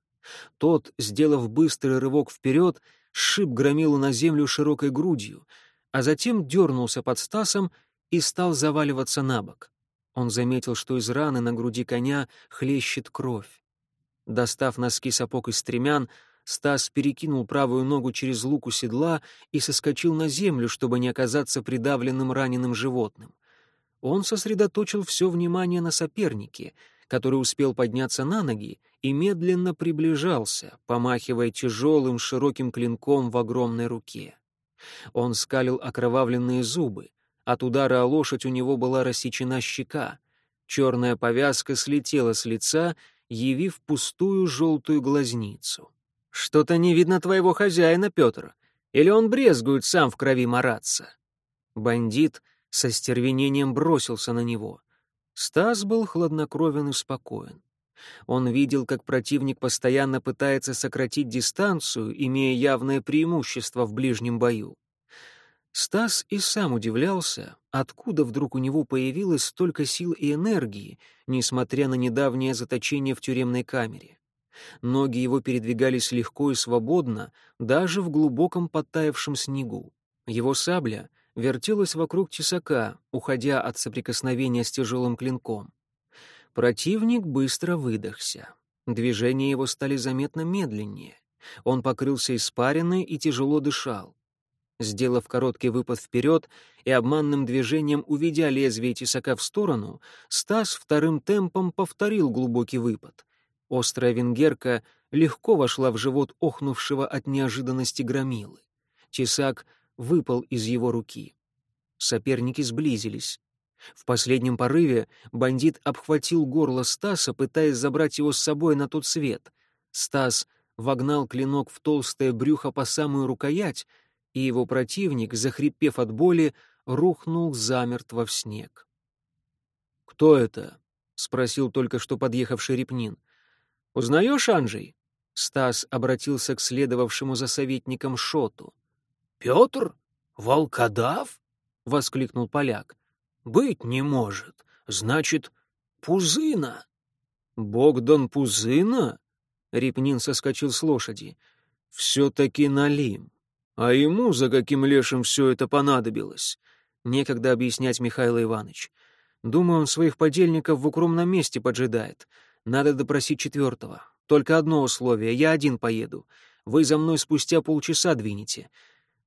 Тот, сделав быстрый рывок вперед, сшиб громилу на землю широкой грудью, а затем дернулся под Стасом и стал заваливаться на бок. Он заметил, что из раны на груди коня хлещет кровь. Достав носки сапог из стремян, Стас перекинул правую ногу через луку седла и соскочил на землю, чтобы не оказаться придавленным раненым животным. Он сосредоточил все внимание на сопернике, который успел подняться на ноги и медленно приближался, помахивая тяжелым широким клинком в огромной руке. Он скалил окровавленные зубы. От удара о лошадь у него была рассечена щека. Черная повязка слетела с лица, явив пустую желтую глазницу. «Что-то не видно твоего хозяина, Петр. Или он брезгует сам в крови мараться?» Бандит со стервенением бросился на него. Стас был хладнокровен и спокоен. Он видел, как противник постоянно пытается сократить дистанцию, имея явное преимущество в ближнем бою. Стас и сам удивлялся, откуда вдруг у него появилось столько сил и энергии, несмотря на недавнее заточение в тюремной камере. Ноги его передвигались легко и свободно, даже в глубоком подтаявшем снегу. Его сабля вертелась вокруг тесака, уходя от соприкосновения с тяжелым клинком. Противник быстро выдохся. Движения его стали заметно медленнее. Он покрылся испариной и тяжело дышал. Сделав короткий выпад вперед и обманным движением уведя лезвие тесака в сторону, Стас вторым темпом повторил глубокий выпад. Острая венгерка легко вошла в живот охнувшего от неожиданности громилы. Тесак выпал из его руки. Соперники сблизились. В последнем порыве бандит обхватил горло Стаса, пытаясь забрать его с собой на тот свет. Стас вогнал клинок в толстое брюхо по самую рукоять, и его противник, захрипев от боли, рухнул замертво в снег. «Кто это?» — спросил только что подъехавший Репнин. «Узнаешь, Анжей?» Стас обратился к следовавшему за советником Шоту. «Петр? Волкодав?» — воскликнул поляк. «Быть не может. Значит, Пузына». «Богдан Пузына?» Репнин соскочил с лошади. «Все-таки Налим. А ему за каким лешим все это понадобилось?» Некогда объяснять, Михаил Иванович. Думаю, он своих подельников в укромном месте поджидает. Надо допросить четвертого. Только одно условие — я один поеду. Вы за мной спустя полчаса двинете.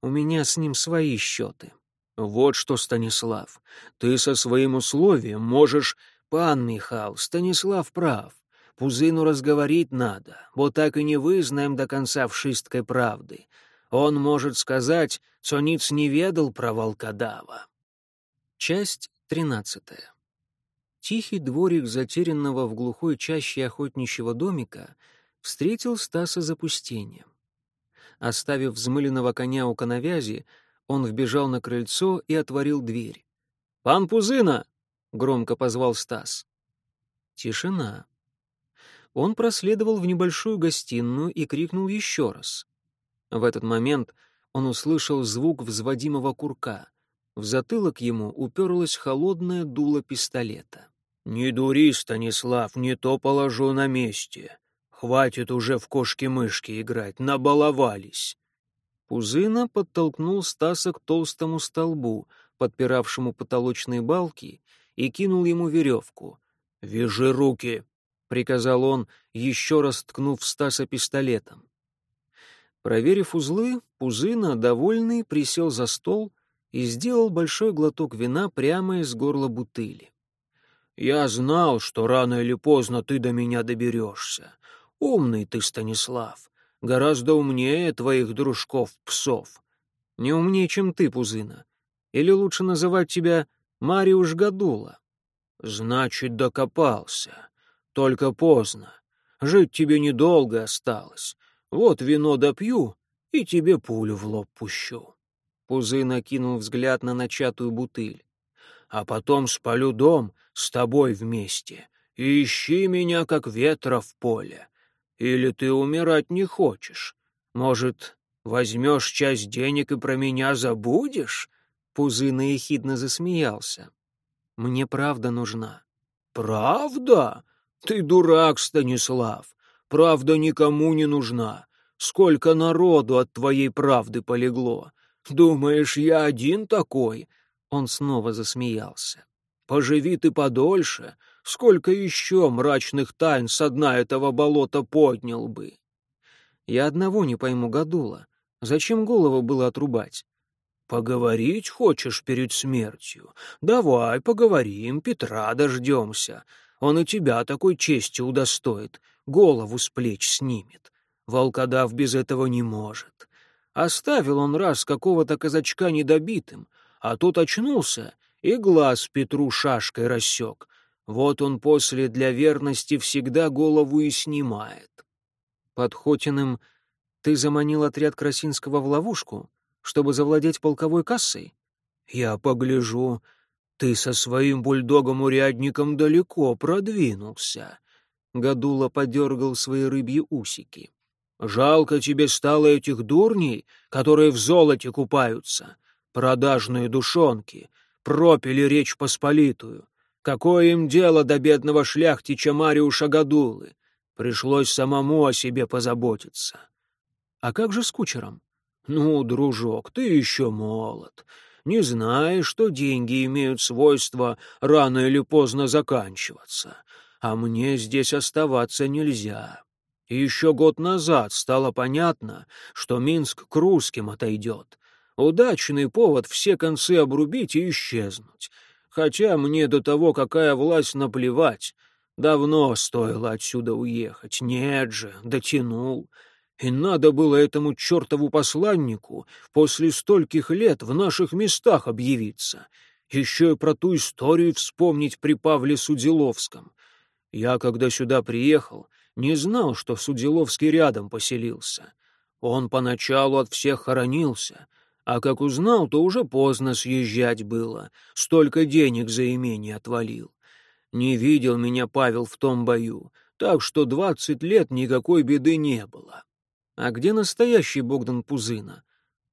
У меня с ним свои счеты. Вот что, Станислав, ты со своим условием можешь... Пан Михал, Станислав прав. Пузыну разговорить надо, вот так и не вызнаем до конца вшисткой правды. Он может сказать, что ниц не ведал про волкодава. Часть тринадцатая. Тихий дворик затерянного в глухой чаще охотничьего домика встретил Стаса запустением. Оставив взмыленного коня у коновязи, он вбежал на крыльцо и отворил дверь. «Пан Пузына!» — громко позвал Стас. Тишина. Он проследовал в небольшую гостиную и крикнул еще раз. В этот момент он услышал звук взводимого курка. В затылок ему уперлось холодное дуло пистолета. «Не дури, Станислав, не то положу на месте. Хватит уже в кошки-мышки играть, набаловались». Пузына подтолкнул Стаса к толстому столбу, подпиравшему потолочные балки, и кинул ему веревку. «Вяжи руки!» — приказал он, еще раз ткнув Стаса пистолетом. Проверив узлы, Пузына, довольный, присел за стол и сделал большой глоток вина прямо из горла бутыли. Я знал, что рано или поздно ты до меня доберешься. Умный ты, Станислав. Гораздо умнее твоих дружков-псов. Не умнее, чем ты, Пузына. Или лучше называть тебя Мариуш Гадула. Значит, докопался. Только поздно. Жить тебе недолго осталось. Вот вино допью, и тебе пулю в лоб пущу. Пузына кинул взгляд на начатую бутыль а потом спалю дом с тобой вместе. И ищи меня, как ветра в поле. Или ты умирать не хочешь? Может, возьмешь часть денег и про меня забудешь?» Пузына ехидно засмеялся. «Мне правда нужна». «Правда? Ты дурак, Станислав. Правда никому не нужна. Сколько народу от твоей правды полегло. Думаешь, я один такой?» Он снова засмеялся. «Поживи ты подольше, сколько еще мрачных тайн со дна этого болота поднял бы!» «Я одного не пойму, Гадула. Зачем голову было отрубать?» «Поговорить хочешь перед смертью? Давай поговорим, Петра дождемся. Он и тебя такой чести удостоит, голову с плеч снимет. Волкодав без этого не может. Оставил он раз какого-то казачка недобитым, а тут очнулся и глаз Петру шашкой рассек. Вот он после для верности всегда голову и снимает. Под Хотиным ты заманил отряд Красинского в ловушку, чтобы завладеть полковой кассой? Я погляжу, ты со своим бульдогом-урядником далеко продвинулся. Гадула подергал свои рыбьи усики. Жалко тебе стало этих дурней, которые в золоте купаются. Продажные душонки пропили Речь Посполитую. Какое им дело до бедного шляхтича Мариуша Гадулы? Пришлось самому о себе позаботиться. А как же с кучером? Ну, дружок, ты еще молод. Не знаешь, что деньги имеют свойство рано или поздно заканчиваться. а мне здесь оставаться нельзя. Еще год назад стало понятно, что Минск к русским отойдет. Удачный повод все концы обрубить и исчезнуть. Хотя мне до того, какая власть, наплевать. Давно стоило отсюда уехать. Нет же, дотянул. И надо было этому чертову посланнику после стольких лет в наших местах объявиться. Еще и про ту историю вспомнить при Павле Судиловском. Я, когда сюда приехал, не знал, что Судиловский рядом поселился. Он поначалу от всех хоронился, а как узнал, то уже поздно съезжать было, столько денег за имение отвалил. Не видел меня Павел в том бою, так что двадцать лет никакой беды не было. А где настоящий Богдан Пузына?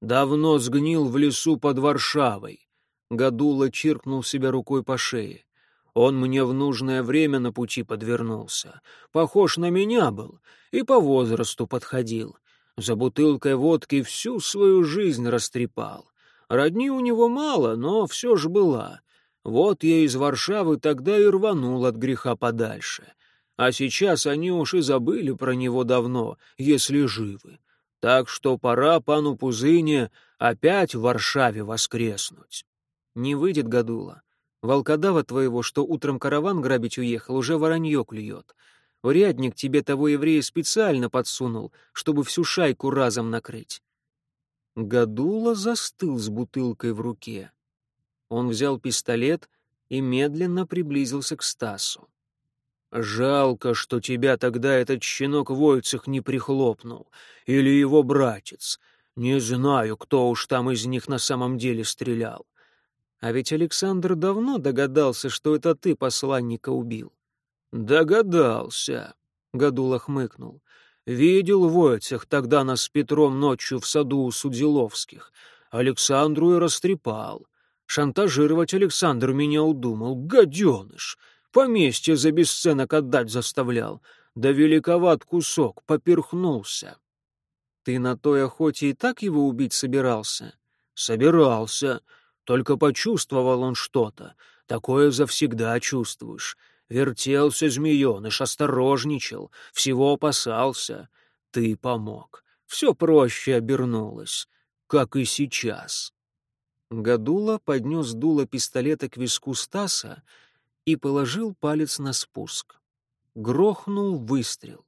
Давно сгнил в лесу под Варшавой. Гадула чиркнул себя рукой по шее. Он мне в нужное время на пути подвернулся. Похож на меня был и по возрасту подходил. За бутылкой водки всю свою жизнь растрепал. Родни у него мало, но все ж была. Вот я из Варшавы тогда и рванул от греха подальше. А сейчас они уж и забыли про него давно, если живы. Так что пора пану Пузыне опять в Варшаве воскреснуть. Не выйдет, Гадула. Волкодава твоего, что утром караван грабить уехал, уже воронье клюет. Урядник тебе того еврея специально подсунул, чтобы всю шайку разом накрыть. Гадула застыл с бутылкой в руке. Он взял пистолет и медленно приблизился к Стасу. «Жалко, что тебя тогда этот щенок Войцех не прихлопнул, или его братец. Не знаю, кто уж там из них на самом деле стрелял. А ведь Александр давно догадался, что это ты посланника убил». «Догадался», — Гадула хмыкнул. «Видел Войцех тогда нас с Петром ночью в саду у Судиловских. Александру и растрепал. Шантажировать Александр меня удумал. Гаденыш! Поместье за бесценок отдать заставлял. Да великоват кусок, поперхнулся. Ты на той охоте и так его убить собирался? Собирался. Только почувствовал он что-то. Такое завсегда чувствуешь. Вертелся змееныш, осторожничал, всего опасался. Ты помог. Все проще обернулось, как и сейчас. Гадула поднес дуло пистолета к виску Стаса и положил палец на спуск. Грохнул выстрел.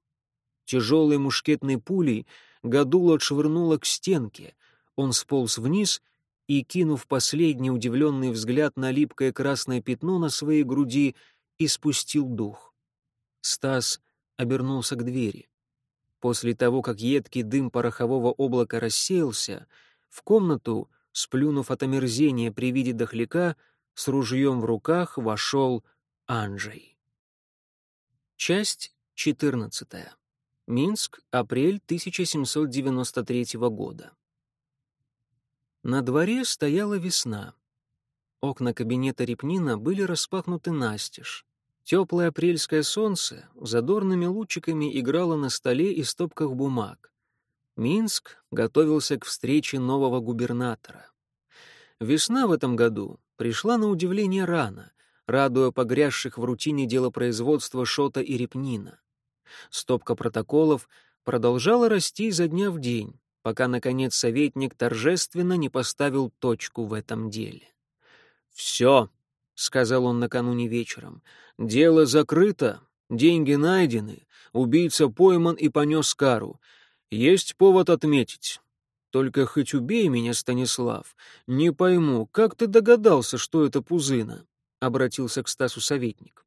Тяжелой мушкетной пулей Гадула отшвырнула к стенке. Он сполз вниз и, кинув последний удивленный взгляд на липкое красное пятно на своей груди, испустил дух. Стас обернулся к двери. После того, как едкий дым порохового облака рассеялся, в комнату сплюнув от омерзения при виде дохляка, с ружьем в руках вошел Анджей. Часть 14. Минск, апрель 1793 года. На дворе стояла весна. Окна кабинета Репнина были распахнуты настежь. Теплое апрельское солнце задорными лучиками играло на столе и стопках бумаг. Минск готовился к встрече нового губернатора. Весна в этом году пришла на удивление рано, радуя погрязших в рутине делопроизводства Шота и Репнина. Стопка протоколов продолжала расти изо дня в день, пока, наконец, советник торжественно не поставил точку в этом деле. «Все», — сказал он накануне вечером, — «дело закрыто, деньги найдены, убийца пойман и понес кару. Есть повод отметить. Только хоть убей меня, Станислав, не пойму, как ты догадался, что это Пузына?» — обратился к Стасу советник.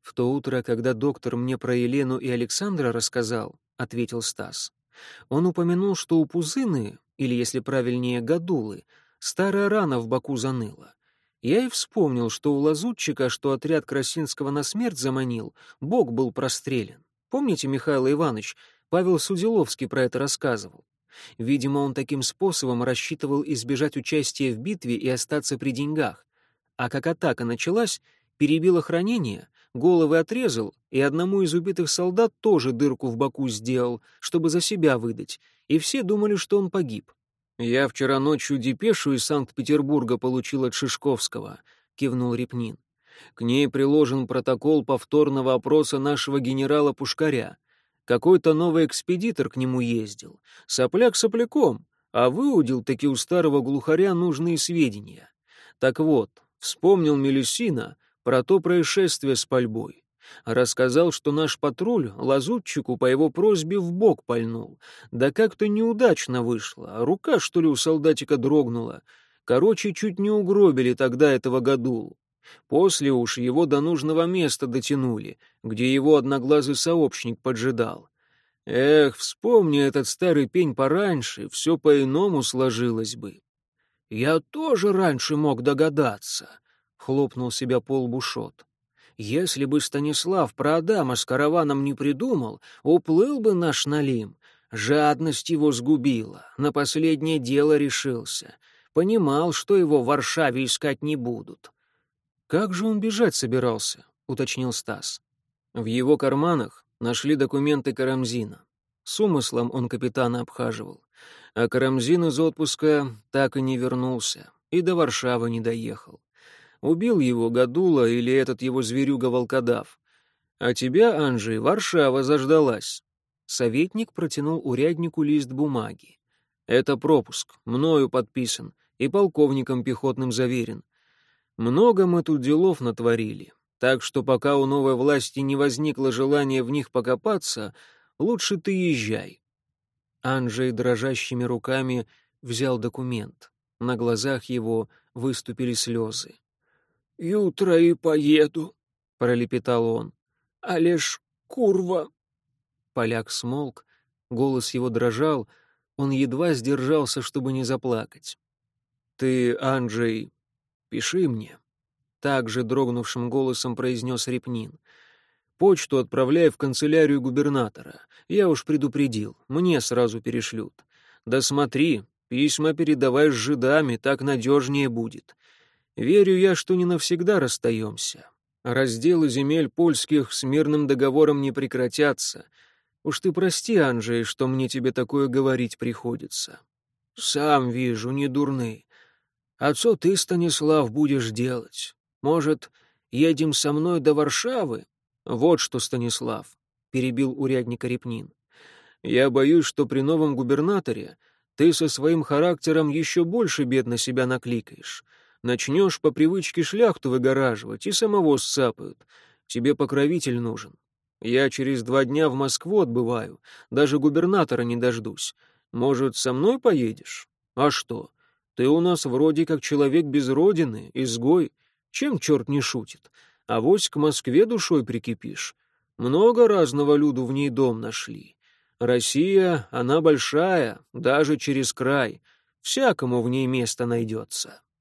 «В то утро, когда доктор мне про Елену и Александра рассказал», — ответил Стас, — он упомянул, что у Пузыны, или, если правильнее, Гадулы, старая рана в боку заныла. Я и вспомнил, что у лазутчика, что отряд Красинского на смерть заманил, бок был прострелен. Помните, Михаил Иванович, Павел Судиловский про это рассказывал. Видимо, он таким способом рассчитывал избежать участия в битве и остаться при деньгах. А как атака началась, перебил охранение, головы отрезал, и одному из убитых солдат тоже дырку в боку сделал, чтобы за себя выдать, и все думали, что он погиб. «Я вчера ночью депешу из Санкт-Петербурга получил от Шишковского», — кивнул Репнин. К ней приложен протокол повторного опроса нашего генерала Пушкаря. Какой-то новый экспедитор к нему ездил. Сопляк сопляком, а выудил таки у старого глухаря нужные сведения. Так вот, вспомнил Мелюсина про то происшествие с пальбой. Рассказал, что наш патруль лазутчику по его просьбе в бок пальнул. Да как-то неудачно вышло, рука, что ли, у солдатика дрогнула. Короче, чуть не угробили тогда этого Гадулу. После уж его до нужного места дотянули, где его одноглазый сообщник поджидал. Эх, вспомни этот старый пень пораньше, все по-иному сложилось бы. Я тоже раньше мог догадаться, — хлопнул себя пол бушот. Если бы Станислав про Адама с караваном не придумал, уплыл бы наш Налим. Жадность его сгубила, на последнее дело решился. Понимал, что его в Варшаве искать не будут. «Как же он бежать собирался?» — уточнил Стас. В его карманах нашли документы Карамзина. С умыслом он капитана обхаживал. А Карамзин из отпуска так и не вернулся, и до Варшавы не доехал. Убил его Гадула или этот его зверюга-волкодав. А тебя, Анжей, Варшава заждалась. Советник протянул уряднику лист бумаги. Это пропуск, мною подписан и полковником пехотным заверен. Много мы тут делов натворили, так что пока у новой власти не возникло желания в них покопаться, лучше ты езжай. Анжей дрожащими руками взял документ. На глазах его выступили слезы. «Ютро и поеду», — пролепетал он. «А лишь курва». Поляк смолк, голос его дрожал, он едва сдержался, чтобы не заплакать. «Ты, Анджей, пиши мне», — также дрогнувшим голосом произнес Репнин. «Почту отправляй в канцелярию губернатора. Я уж предупредил, мне сразу перешлют. Да смотри, письма передавай с жидами, так надежнее будет. Верю я, что не навсегда расстаемся. Разделы земель польских с мирным договором не прекратятся. Уж ты прости, Анджей, что мне тебе такое говорить приходится. Сам вижу, не дурны. А что ты, Станислав, будешь делать? Может, едем со мной до Варшавы? Вот что, Станислав, — перебил урядника Репнин. Я боюсь, что при новом губернаторе ты со своим характером еще больше бед на себя накликаешь. Начнешь по привычке шляхту выгораживать, и самого сцапают. Тебе покровитель нужен. Я через два дня в Москву отбываю, даже губернатора не дождусь. Может, со мной поедешь? А что? Ты у нас вроде как человек без родины, изгой. Чем черт не шутит? А вось к Москве душой прикипишь. Много разного люду в ней дом нашли. Россия, она большая, даже через край. Всякому в ней место найдется.